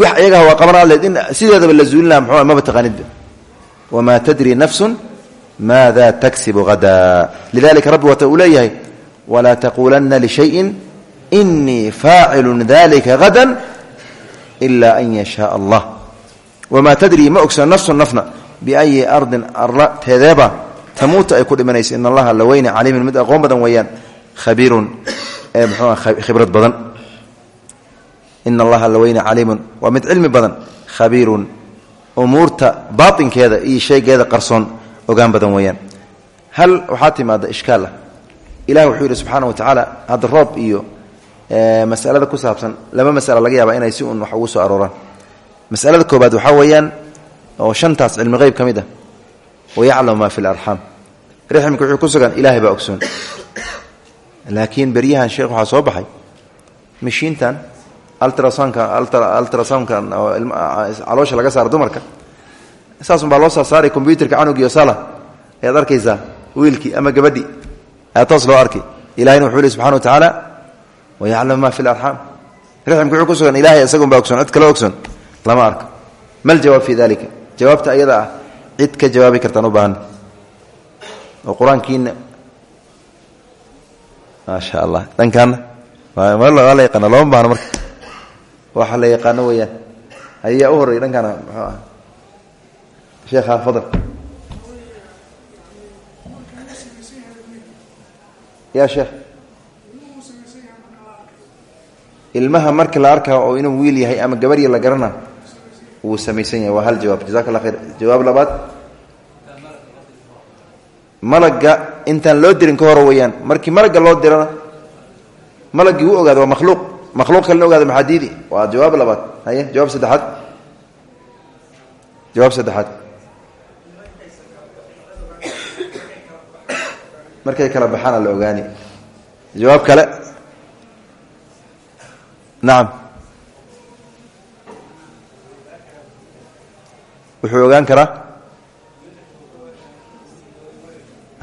wax iyagaha waa qabanaa leed in sideedaba la zuulin laha mxuu maba taqaanidba wamaa tadri nafsun maada taksibu hadaa lidalika rabbi wata uu leeyahay walaa taquulanna lishayin inii ila an yashaa allah wamaa tadri ma ogsoon nafsun nafna biayi ardin arla teedeeba tamuuta ay ku dhimanayso in allaha la weyne caliimin mid aqoon badan weeyaan khabiirun ee mxuua khibrad badan in allaha la weyne caliimun waa mid cilmi badan khabiirun umuurta baatinkeeda iyo shaygeeda qarsoon ogaan badan weeyaan hal waxaa timaada ishkaal ah ilahi wuxuu yidhi subxaana wa tacaala hadda roob iyo masalada ku saabsan laba masala laga yaaba inay si un wax ugu soo arooraan masalada koobaad waxaa weeyaan oo shantaas cilmi qeyb ka mid ah wayaclamu maa fi larxaam rixmka wuxuu ku sugan ilaahay baa ogsoon. Laakiin beryahan sheekh waxaa soo baxay mashiintan altrasonka altrasownkan oo caloosha laga saara dumarka saasun baa loo soo saaray combyuterka canug iyo sala. Ayaad arkaysaa wiilkii ama gabadhii. Ayaa toos loo arkay. Wuxuu li subxana wa tacaala wayaclamu ma fi larxaam riximka wuxuu ku sugan ilahay isagun baa ogson cid kale ogson lama arko. Mal jawaab fi dalika jawaabta ayada ah cid ka jawaabi kartaan u baahan. Oo qur'aankiina maasha allah. Dhankaana waa la yaqaana looma baahno marka. Waxa la yaqaano weeyaan. Ayaa u horrey dhankaana muxuu ah. Sheekha fadl ya sheekh. Ilmaha marka la arkaa oo inuu wiil yahay ama gabarya la garana wuu samaysan yahay waa hal jawaab. Jazaka khayr. Jawaab labaad malagga intaan loo dirin ka hore weeyaan markii malagga loo dirana malaggii u ogaado waa makhluuq. Makhluuq kalena ogaado maxaa diidi waa jawaab labaad. Haye jawaab saddexaad. Jawaab saddexaad. Markay kala baxaana la ogaani. Jawaab kale. Nacam wuxuu ogaan karaa?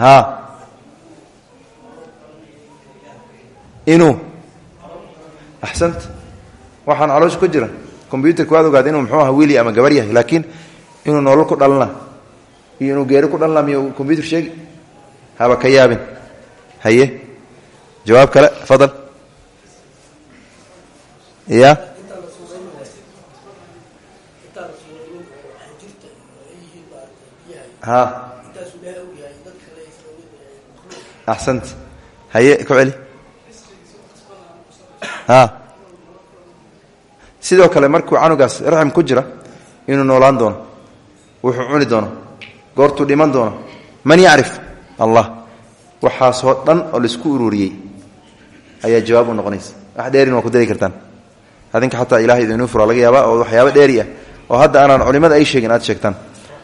Ha. Inuu axsant. Waxaan caloosha ku jira combyuterka waad ogaada inuu muxuu aha wiili ama gabar yahay laakiin inuu nolol ku dhalana iyo inuu geeri ku dhalana miyo combyuter sheegi. Haba ka yaabin. Haye. Jawaab kale fadal. Ya axsant haye ku celi. Sidoo kale markuu canugaas raxim ku jira inuu noolaan doono wuxuu cuni doono goortuu dhiman doono. Man yacrif? Allah. Waxaasoo dhan oo la isku ururiyey. Ayaa jawaab u noqonaysa. Wax dheerin waa ku dari kartaan. Adinka xataa ilahay idinuu fura laga yaaba oo waxyaaba dheeri ah. Oo hadda aanaan culimada ay sheegin aad sheegtaan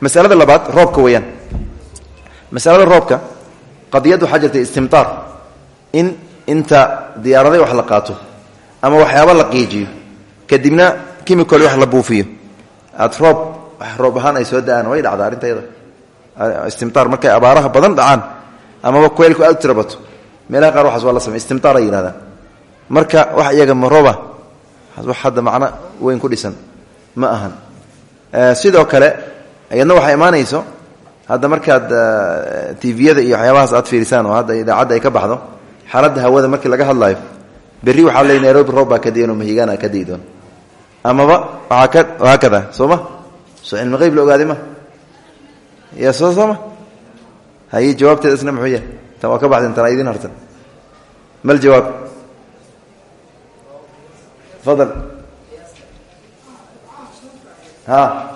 masalada labaad roobka weeyaan. Masalada roobka qadiyad waxaa jirta istimtaar. In inta diyaaraday wax la qaato ama waxyaaba la qiijiyo. Kadibna chemical wax la buufiyo. Aad roob roob ahaan ay soo da'aan way dhacdaa arrintayada istimtaar markay abaaraha badan dhacaan amaba kueylku aad u tirabato. Meelaha qaar waxaas waa la samey istimtaar ay yidhahdaan marka wax iyaga ma rooba wax hadda macno weyn ku dhisan. Ma ahan. Sidoo kale iyadna waxaa imaanayso hadda markaad tviyada iyo waxyaabahaas aad fiirisaan oo hadda idaacadda ay ka baxdo xaaladda hawada markii laga hadlaayo berri waxaa leey nairobi roob baa ka diyan oo mahigaana ka di'i doon amaba haakada soo ma? Soo cilmi qeyb la ogaaday ya soo sooma haye jawaabteeda isna muxuu yahay? Ka baxdeen tan idin hartan. Mal jawaab. Fadal. Ha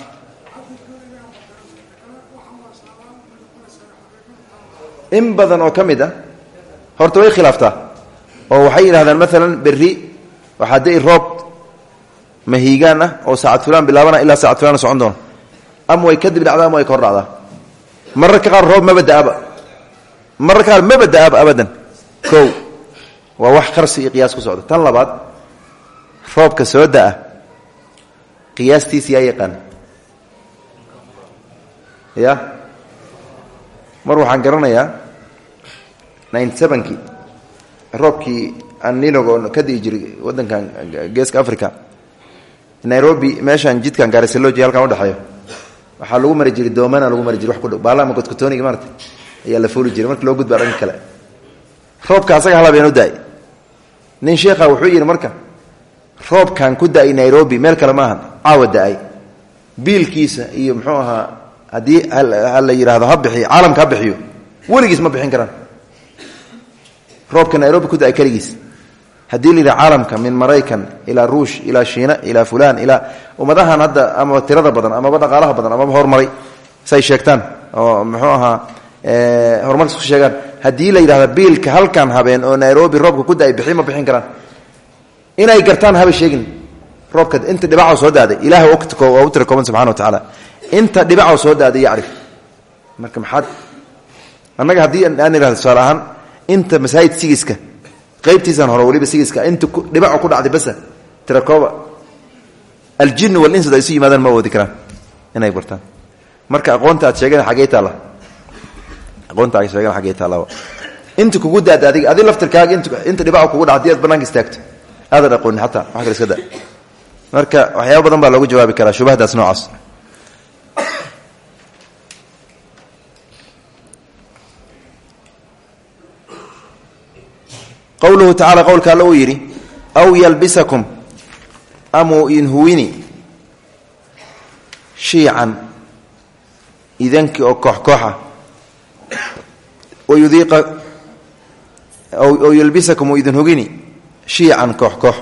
in badan oo ka mid ah horta way khilaaftaa oo waxay yidhahdaan maalan berri waxaa da'i roob mahiigaan ah oo saacad fulaan bilaabana ilaa saacad fulaan socon doono. Ama way kadib dhacdaa ama way ka mararka qaar roob maba da'aba mararka qaar maba da'aba abadan. Kow waa wax qarsi qiyaas ku socda. Tan labaad roobka soo da'a qiyaastiisa yaa yaqaan. Ya mar waxaan garanayaa ninety sevenkii roobkii anilog oo ka di'i jiray waddankan geeska africa nairobi meeshaan jidkan gaarisalooji halkan udhexeeyo waxaa lagu mari jiray doomana lagu mari jiray wax ku dhow. Baallama godkotoniga maarata ayaa la fuuli jiray. Marka loo gudbaa dhanka kale. Roobka asaga halabeen u da'ay nin sheekha wuxuu yidhi marka roobkan ku da'ay nairobi meel kale maahan caawa da'ay biilkiisa iyo muxuu ahaa haddii la yidhaahdo ha bixiyo caalamka ha bixiyo weligiis ma bixin karaan. Roobka nairobi ku da'ay keligiis. Haddii la yidhaha caalamka min maraykan ilaa ruush ilaa shiina ilaa fulan ilaa ummadahan hadda amaba tirada badan amaba dhaqaalaha badan amaba horumaray say sheegtaan oo muxuu ahaa horumarkas ku sheegaan. Haddii la yidhahda biilka halkan habeen oo nairobi roobka ku da'ay ma bixin karaan. Inay gartaan haba sheegin. Roobka inta dhibacoo soo daaday ilaah waa u tira kooban subxana wa tacaala inta dhibacoo soo daaday yacrif marka maxaad annaga haddii aan ihahdo tusaale inta masaajid sigiska qaybtiisan hore waliba sigiska inta dhibaco ku dhacday basa tirakooba aljin walinsd ay isu yimaadaan ma awoodi karaan inay bartaan. Marka aqoonta aad sheegeen xagey taalla. Aqoonta ay sheegan xaggee taallaba inta kugu daada adiga adi laftirkaaga inta dhibaca kugu dha haddii aad istaagto aadan aqoonin xataa wax kale iska marka waxyaaba badan baa loogu jawaabi karaa shubahdaas noocaas qowluhu tacala qowlka alla uu yidhi aw yalbisakum amuu inhuwini shiican idankii oo koox kooxa wayudiiqa aw yalbisakum uu idin hogini shiican koox koox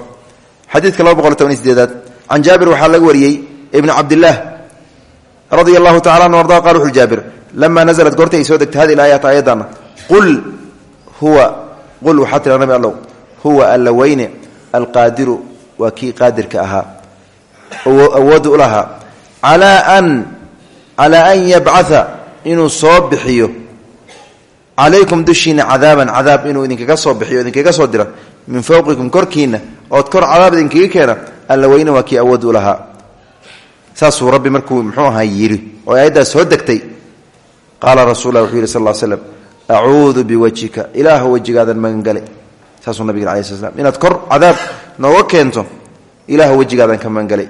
xadiidka laba boqol toban iyo sideedaad can jaabir waxaa laga wariyey ibni cabdillaah radia allahu tacala anu arda qal wuxu jaabir lamaa naزlat goorta ay soo qul huwa qul waxaa tira nabi allow huwa alla weyne alqaadiru waa kii qaadirka ahaa awooda u lahaa calaa an calaa an yabcaa inuu soo bixiyo calaykum dushiina cadaaban cadaab inuu idinkaga soo bixiyo idinkaga soo dira min fowqikum korkiina ood kor cadaab idinkaga keena alla weyne waa kii awood u lahaa saasuu rabbi markuu muxuu ahaa yidhi oo aayaddaas soo degtay qaala rasulah wuxuu yidhi sal l slem acuudu biwajhika. Ilaahu wejigaadan magangale saasuu nabigeen ala sl slam kor cadaab nooga keento ilaahu wejigaadan ka magangalay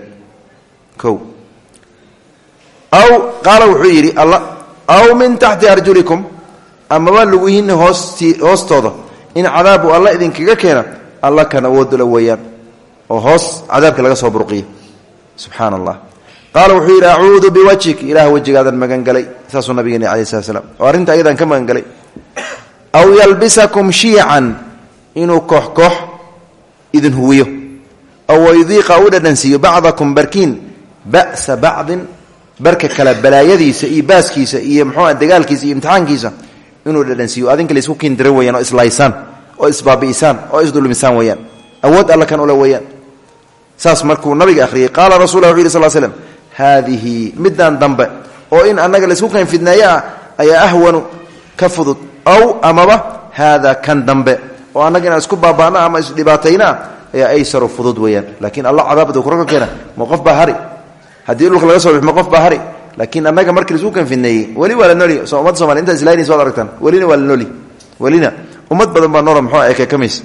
o aw qaala wuxuu yidhi aw min taxti arjulikum. Amaba lugihiinna hoosti hoostooda in cadaabu alla idinkaga keena alla kan awoodula weeyaan. Oo hoos cadaabka laga soo burqiya subxaana allah wuxuu yidhi acuudu biwajhik. Ilaah wejigaadan magangalay saasuu nabigeeni ala slat slam ayadan ka magangalay aw yalbisakum shiican inuu koox koox idin huwiyo. Aw wayudiiqa u dhadhansiiyo. Bacdakum barkiin ba'sa bacdin barka kale balaayadiisa iyo baaskiisa iyo muxuua dagaalkiisa iyo imtixaankiisa inuu dhadhansiiyo. Adinka la isku kindiran weyaan oo islaysaan oo isbaabi'isaan oo isdulmisaan weyaan. Awood alla kan ule weyaan. Saas markuu nabiga akhriyey qaala rasul wuxu yidhi sl slm haadihi midaan dambe oo in annaga la isku kan fidneeyo ah ayaa ahwanu ka fudud aw amaba haada kan dambe. Oo annaga inaan isku baabaano ama isdhibaatayno ah ayaa aysaru fudud weyaan laakiin alla cadaabada kura ka keena ma qof baa hari. Laga soo bix ma qof laakiin annaga markii la isku kan fidneeyey weli waa la nooli ummadda somaliya intaa islaynaysa waad aragtaan. Welina waa la nooli welina ummad badan baa noora muxuu eke kamis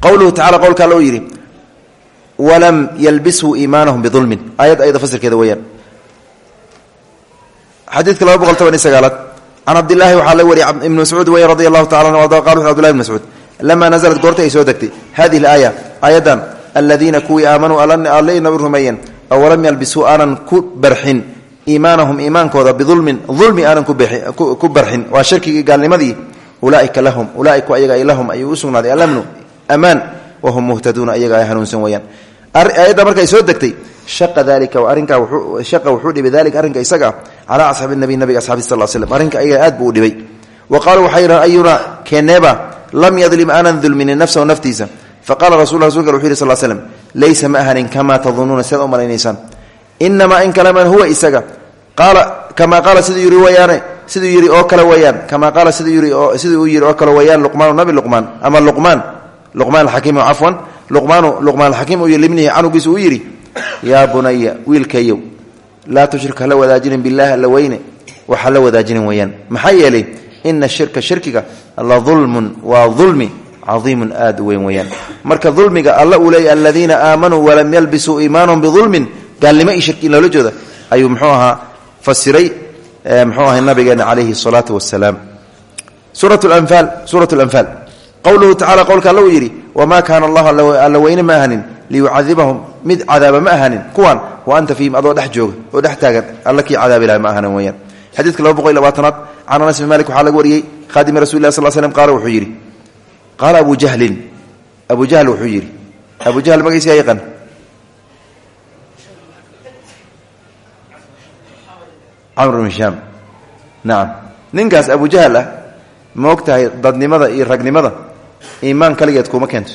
qowluhu tacala qowlka alla uu walam yalbisuu iimaanahum biulmin aayad ayada fasirkeeda weyaan xadiidka laba can cabdilaahi waxaa laga wariyay ibn mascuud wey radi allahu tacala wuxu abdullahi ibn mascuud lamaa naزlat goorta ay soo degtay hadihi alaaya aayadan aladiina kuwii aamanuu allay nabi rumeeyeen oo walam yalbisuu aanan ku barxin iimaanahum iimaankooda biulmin ulmi aanan ku barxin waa shirkigii gaalnimadii ulaaika lahum ulaa'iku ayaga ay lahum ayuu u sugnaaday alamnu amaan wahum muhtaduuna ayaga ay hanuunsan weyaan aayadda markay soo degtay shaqa wuxuu dhibay dalika u wa qaaluu waxay yidhahan ayuna keeneeba lam yadlim aanan dulminin nafsahu naftiisa faqala rasul rasulka wuxu sal slm laysa ma ahanin kamaa tadunuuna sidaad u malaynaysaan in kalaman huwa isaga kamaa qaala siduu yidhi wayaane siduu yidhi oo kale weyaan kamaa qaala siduu uu yidhi oo kale weyaan luqmaanu nabi luqmaan ama luqmaan luqmaan alxakiim cafwan luqmaanu luqmaan alxakiim uu libnihi canugiisu uu yidhi yaa bunaya wiilkayow laa tushrik hala wadaajinin billahi alla weyne wax hala wadaajinin weyaan maxaa yeelay ina shirka shirkiga la dulmun waa dulmi cadiimun aad u weyn weyaan marka dulmiga alla uu leeyay aladiina aamanuu walam yalbisuu iimaanahum bidulmin gaalnimo iyo shirki in loola jeeda ayuu muxuu ahaa fasiray muxuu ahay nabigeena calayhi salaatu wasalaam suurat lanfaal qowluhu tacala qowlka alla mid cadaaba ma ahanin kuwan wa anta fiihim adoo dhex jooga oo dhex taagan alla kii cadaabi ma ahanin weyaan xadiidka laba boqol iyo labaatanaad bin malik waxaa laga wariyey khaadimi rasuli lah sal slm wuxuu yidhi qaala abu jahlin abu jahl wuxuu yidhi abu jahl magaciisa yaa yaqaan? Camr nacam ninkaas abu jahl ah dadnimada iyo ragnimada? Iimaan kaligeed kuma keento.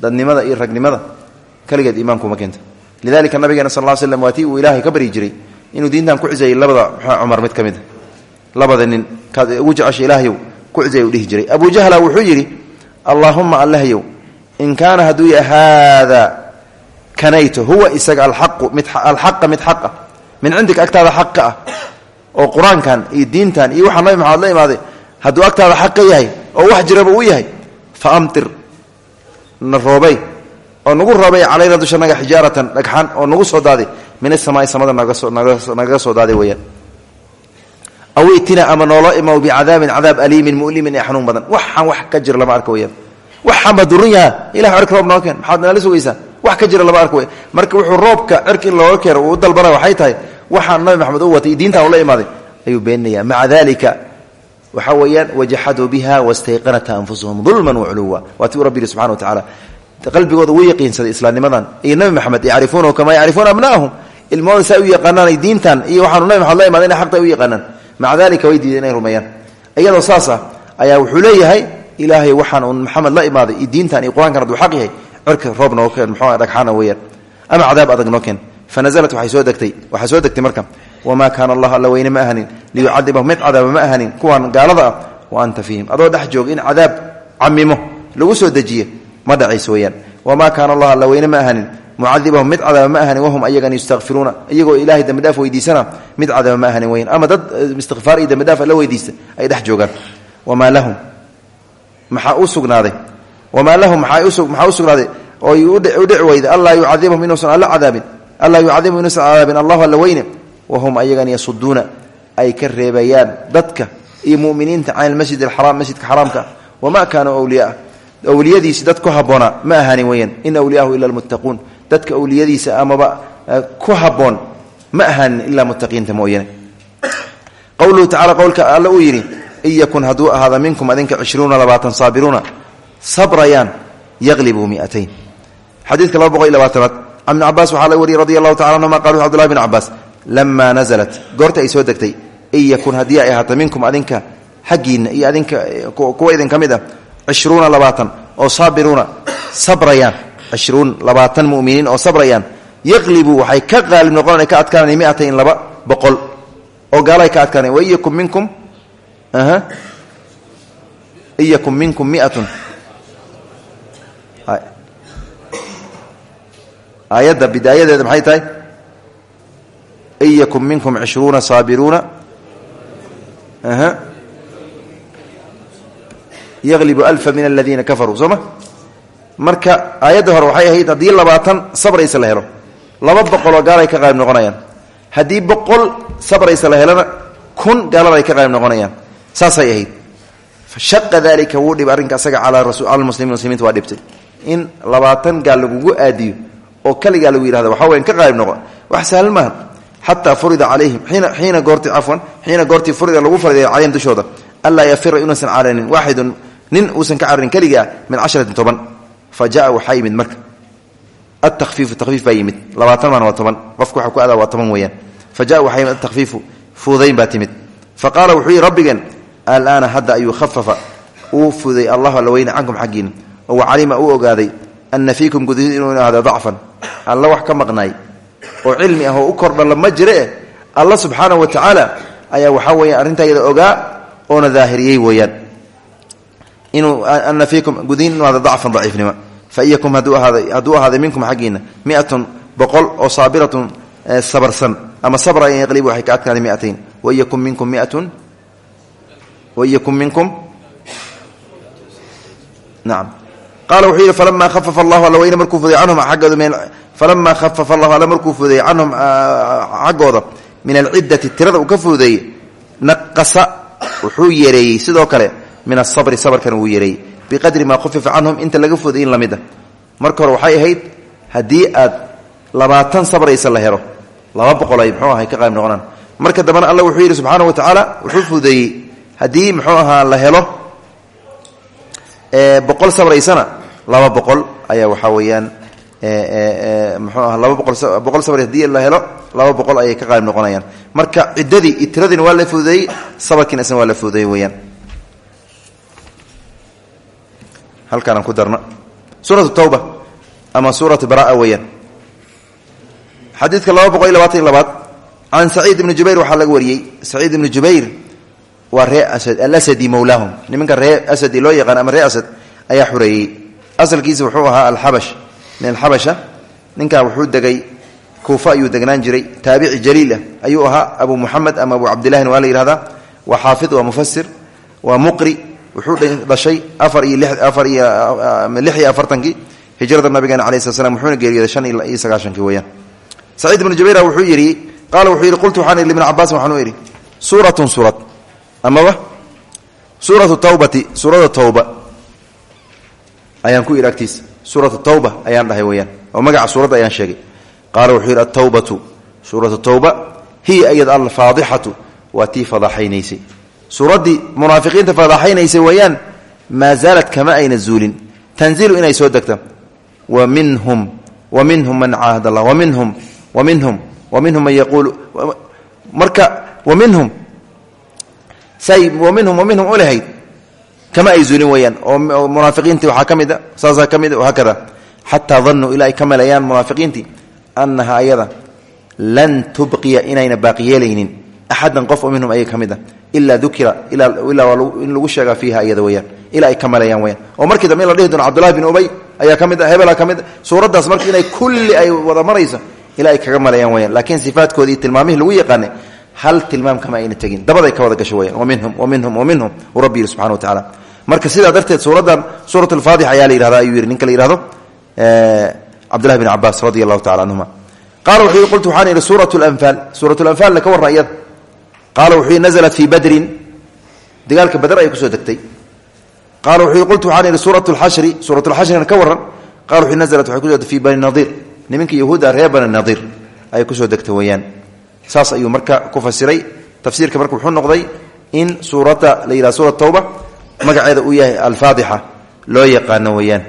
Dadnimada iyo ragnimada kaligeed iimaan kuma keento. Lidalika nabigeena sal ll slam waa uu ilaahay ka baryi jiray inuu diintan ku ciseeyey labada mxua cumar mid ka mid a labada nin kaad ugu jecesha ilaahyow ku ciseey u dhihi jiray. Abu jahla wuxuu yidhi allaahuma allahyow in kaana hadduu ya haada kanayto huwa isaga alaqu mid alxaqa mid xaqa min cindika agtaada xaqa ah oo qur'aankan iyo diintan iyo waxaa nabi maxamed la imaaday hadduu agtaada xaq ka yahay oo wax jiraba uu yahay fa amtir na oo nagu roobay calayna dushanaga xijaaratan dhagxan oo nagu soo daaday min asamaai samada nagaga soo daaday weyaan aw itina ama noolo imaw bicadaabin cadaab aliimin mulimin ee badan. Waxaan wax ka jira lama arka weyaan waxaan baa duran yaha ilah cirka roob noo keen maxaad nala sugaysaa? Wax ka jira lama arka wey marka wuxuu roobka cirka in looga uu u dalbana waxay tahay waxaan nabi maxamed u watay diintan ula imaaday. Ayuu beeninaya maca dalika waxaa weeyaan wajaxaduu biha wastayqanata anfusuhum dulman waculuwa waatiu rabbi yihi subxana wa tacala qalbigooda wuu yaqiinsaday islaamnimadan. Iyo nabi maxamed yacrifuunahu kamaa yacrifuuna abna'ahum? Ilmahooda saa u diintan iyo waxaanu nabi maxamed la imaday inay xaqta u yaqaanaan. Maca way diideen inay rumeeyaan. Iyadoo saas ah ayaa wuxuu leeyahay ilaahay waxaan maxamed la imaaday diintan iyo qur'aankan xaq yahay cirka roob noo keen muxuu dhagxaana weeyaan. Ama cadaab adag noo keen. Fa nazalat waxay soo degtay waxaa soo degtay marka wamaa kaana allah alla weyne ma ahanin liyucadibahum mid cadaaba ma ahanin kuwan gaalada ah wa anta fiihim. Adoo dhex joog cadaab camimo lagu soo dejiye ma dhacayso weyaan wamaa allah alla weyne ma ahanin mucadibahum mid cadaaba ma ahanin wahum ayagan yastakfiruuna iyagoo ilaahay dembidhaaf weydiisana mid cadaaba ma ahanin weyan ama dad istikfaar iyo dembidhaaf alla weydiista ay dhex joogaan. Wamaa lahum maxaa u sugnaaday? Wamaa lahum maxaa u sugnaaday? Oo u dhici weyda allaa yucadibahum inuusan alla cadaabin. Allaa yucadibahum inuusan cadaabin. Allahu alla weyne. Wahum ayagan yasuduuna ay ka reebayaan dadka iyo muminiinta can ilmasjid alxaraam masjidka xaraamka. Wamaa kaanuu wliyaa awliyadiisi dad ku haboona ma ahaanin weyaan in awliyaahu ila almuttaquun. Dadka awliyadiisa amaba ku haboon ma ahaanin ilaa muttaqiinta mooyane qowluhu tacala qowlka alle uu yidhi in yakun hadduu minkum adinka cishruuna labaatan saabiruuna sabrayaan yaqlibuu miatayn. Xadiidka laba boqol iyo labaatanaad can ibni cabaas waxaa laga wariyey radi allahu tacala anhuma qala wuxu abdullahi bn cabaas lamaa nazalat. Goorta ay minkum adinka xaggiinna iyo adinka kuwa idin ka mid ah cishruuna labaatan oo saabiruuna sabrayaan cishruun labaatan muminiin oo sabrayaan yaqlibu waxay ka qaalib noqonaan ka adkaanay miatayn laba boqol oo gaalaay ka adkaanay wain yakun minkum in yakun minkum miatun aayadda bidaayadeeda maxay tahay in yakun minkum cishruuna saabiruuna yaqlibu alfa min aladiina kafaruu soo ma? Marka aayadda hore waxay ahayd haddii labaatan sabraysa la helo laba boqol oo gaalay ka qaayib noqonayaan. Haddii boqol sabraysa la helona kun gaalada ay ka qaayib noqonayaan. Saasay ahayd. Fashaqa dalika wuu dhib arrinka asaga calaa muslimiin muslimiinta waa dhibtay. In labaatan gaal lagugu aadiyo oo kaligaa lagu yihahdo waxaa weyan ka qaayib noqon. Wax sahlan maaha xataa furida calayhim xiina xiina goorti cafwan xiina goortii furida lagu fariday calayhim dushooda. Anlaa yafira inuusan nin uusan ka cararin keligaa min casharatin toban. Fa jaa waxaa yimid marka. Atafiifu tafiif baa yimid. Labaatan maan waa toban. Qofka waxa ku adaa waa toban weeyaan. Fa jaa waxaa yimid atafiifu fuudayn baa timid. Fa qaala wuxuu yihi rabbigeen alaana hadda ayuu khafafa uu fuday allahu alla weyne cankum xaggiina oo wacalima uu ogaaday ana fiikum gudihiid inuu ahdo dacfan. Alla wax ka maqnaay. Oo cilmi ah oo u kordha lama jire alla subxaana wa tacaala ayaa waxaa yada ogaa oona daahiriyey weeyaan inuu ana fiikum gudihiin inuu ahdo dacfan daciifnimo fain yakum hadduu ahaaday minkum xaggiina miatun boqol oo saabiratun sabarsan. Ama sabra yaqlibu waxay ka adkaanay miatayn. Wain yakun minkum miatun? Wain yakun minkum? Nacam qaala wuxuu yidhi falama khafafa allahu alla weyne markuu fuday canhum aggooda falama khafafa allahu alla markuu fudeeyey canhum min alciddati tirada uu ka naqasa wuxuu yareeyey. Sidoo kale min asabri sabarkan wuu yareeyey biqadri maa khufifa canhum inta laga fuday in la mid a marka hore waxay ahayd haddii aad labaatan sabraysa la helo laba boqol ay muxuu ahay ka qayb noqonaan. Marka dambena alla wuxuu yidhi subxaana wa tacaala wuxuu fudeeyey haddii muxuu ahaa la helo boqol sabraysana laba boqol ayaa waxaa weeyaan muxuu aha laba boqol boqol sabray haddii la helo laba boqol ayay ka qayb noqonayaan. Marka ciddadii iyo fududeeyey fududeeyey halkaanaan ku darna suuratu tawba ama suuratu baraa weeyaan. Xadiidka laba boqol iyo labaatan iyo labaad can saciid ibni jubayr waxaa laga wariyey saciid ibni jubayr waa ree asad alasadi mowlaahum nimanka ree asadi loo yaqaan ama ree asad ayaa xureeyey asalkiisa wuxuu ahaa alxabash. Min alxabasha ninkaa wuxuu degay kuufa ayuu degnaan jiray. Taabici jaliil ah ayuu ahaa. Abu muxamed ama abu cabdilahin waa la yihahdaa waa xaafid waa mufasir waa muqri wuxuu dhashay afar iyo afar iyo afartankii hijrada nabigeena alai slat slam wuxuuna geeriyooday shan iyo sagaashankii weyaan saciid ibnu jubayr wuxuu yidhi qaala wuxuu yidhi qultu waxaan ibn cabaasin waxaan u idhi suuratun suurad. Amaba suuratu tawbati suurada tawba. Ayaan ku idhi agtiisa tawba ayaan dhahay weyaan oo magaca suuradda ayaan sheegay. Qaala wuxuu yidhi altawbatu suuratu tawba hiya ayad alfaadixatu waa tii fadaxaynaysay suuraddii munaafiqiinta fadaxaynaysay weeyaan maa zaalad kama ayna zuulin. Tanziilu inay soo degta wa minhum wa minhum man caahad allah wa minhum wa minhum wa minhum man yaquulu marka wa minhum say wa minhum wa minhum ulahayd kama ay zuulin weeyaan. Oo munaafiqiintii waxaa ka mid a saasaa ka mid ilaa ay ka maleeyaan munaafiqiintii annaha ayada lan tubqiya inayna baaqi yeelaynin. Axadan minhum ayay ka mid a ilaa dukira ilaa in lagu sheegaa fiiha iyada weyaan ilaa ay ka maleeyaan weyaan oo markii dambe la dhihi doono cabdullahi ubay ayaa ka mid a hebelaa ka mid a suuraddaas marka inay kulli ay wada marayso ilaa ay kaga maleeyaan weyaan laakiin sifaadkoodii tilmaamihii lagu yaqaanay hal tilmaam kama ayna tegin. Dabaday ka wada gasho weyaan wa minhum wa rabbi yidhi subxana wa tacala marka sidaa darteed suuraddan suurat alfaadix ayaa la yihahda ayuu yidhi ninka la yihahdo cabdullahi bin cabaas radi allahu tacala yidhi qultu waxaan idhi suurat lanfaal suurat lanfaalna ka qaala wuxuu naزlat fii badrin. Dagaalka badr ayay ku soo degtay. Qaala wuxuu qultu waxaan idhi suurat lxashri suurat lxashrina ka warran. Qala wuxuu naزlat waxay ku soo degtay fii bani nadiir niminka yahuuda reer bani nadiir ayay ku soo degtay weeyaan. Saas ayuu marka ku fasiray. Tafsiirka marka wuxuu noqday in suuradda la yidhaha suurat tawba magaceeda uu yahay alfaadixa loo yaqaano weeyaan.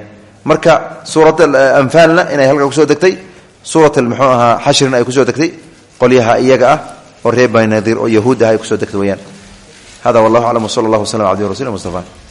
Marka suuradda anfaalna inay halka ku soo degtay suurat muxuu ahaa xashrina ay ku soo degtay qolyaha iyaga ah oo reer bani nadiir oo yahuud ah ay ku soo degtay weyaan hada wallahu aclam wsala allah waslam abdi rasul mustafa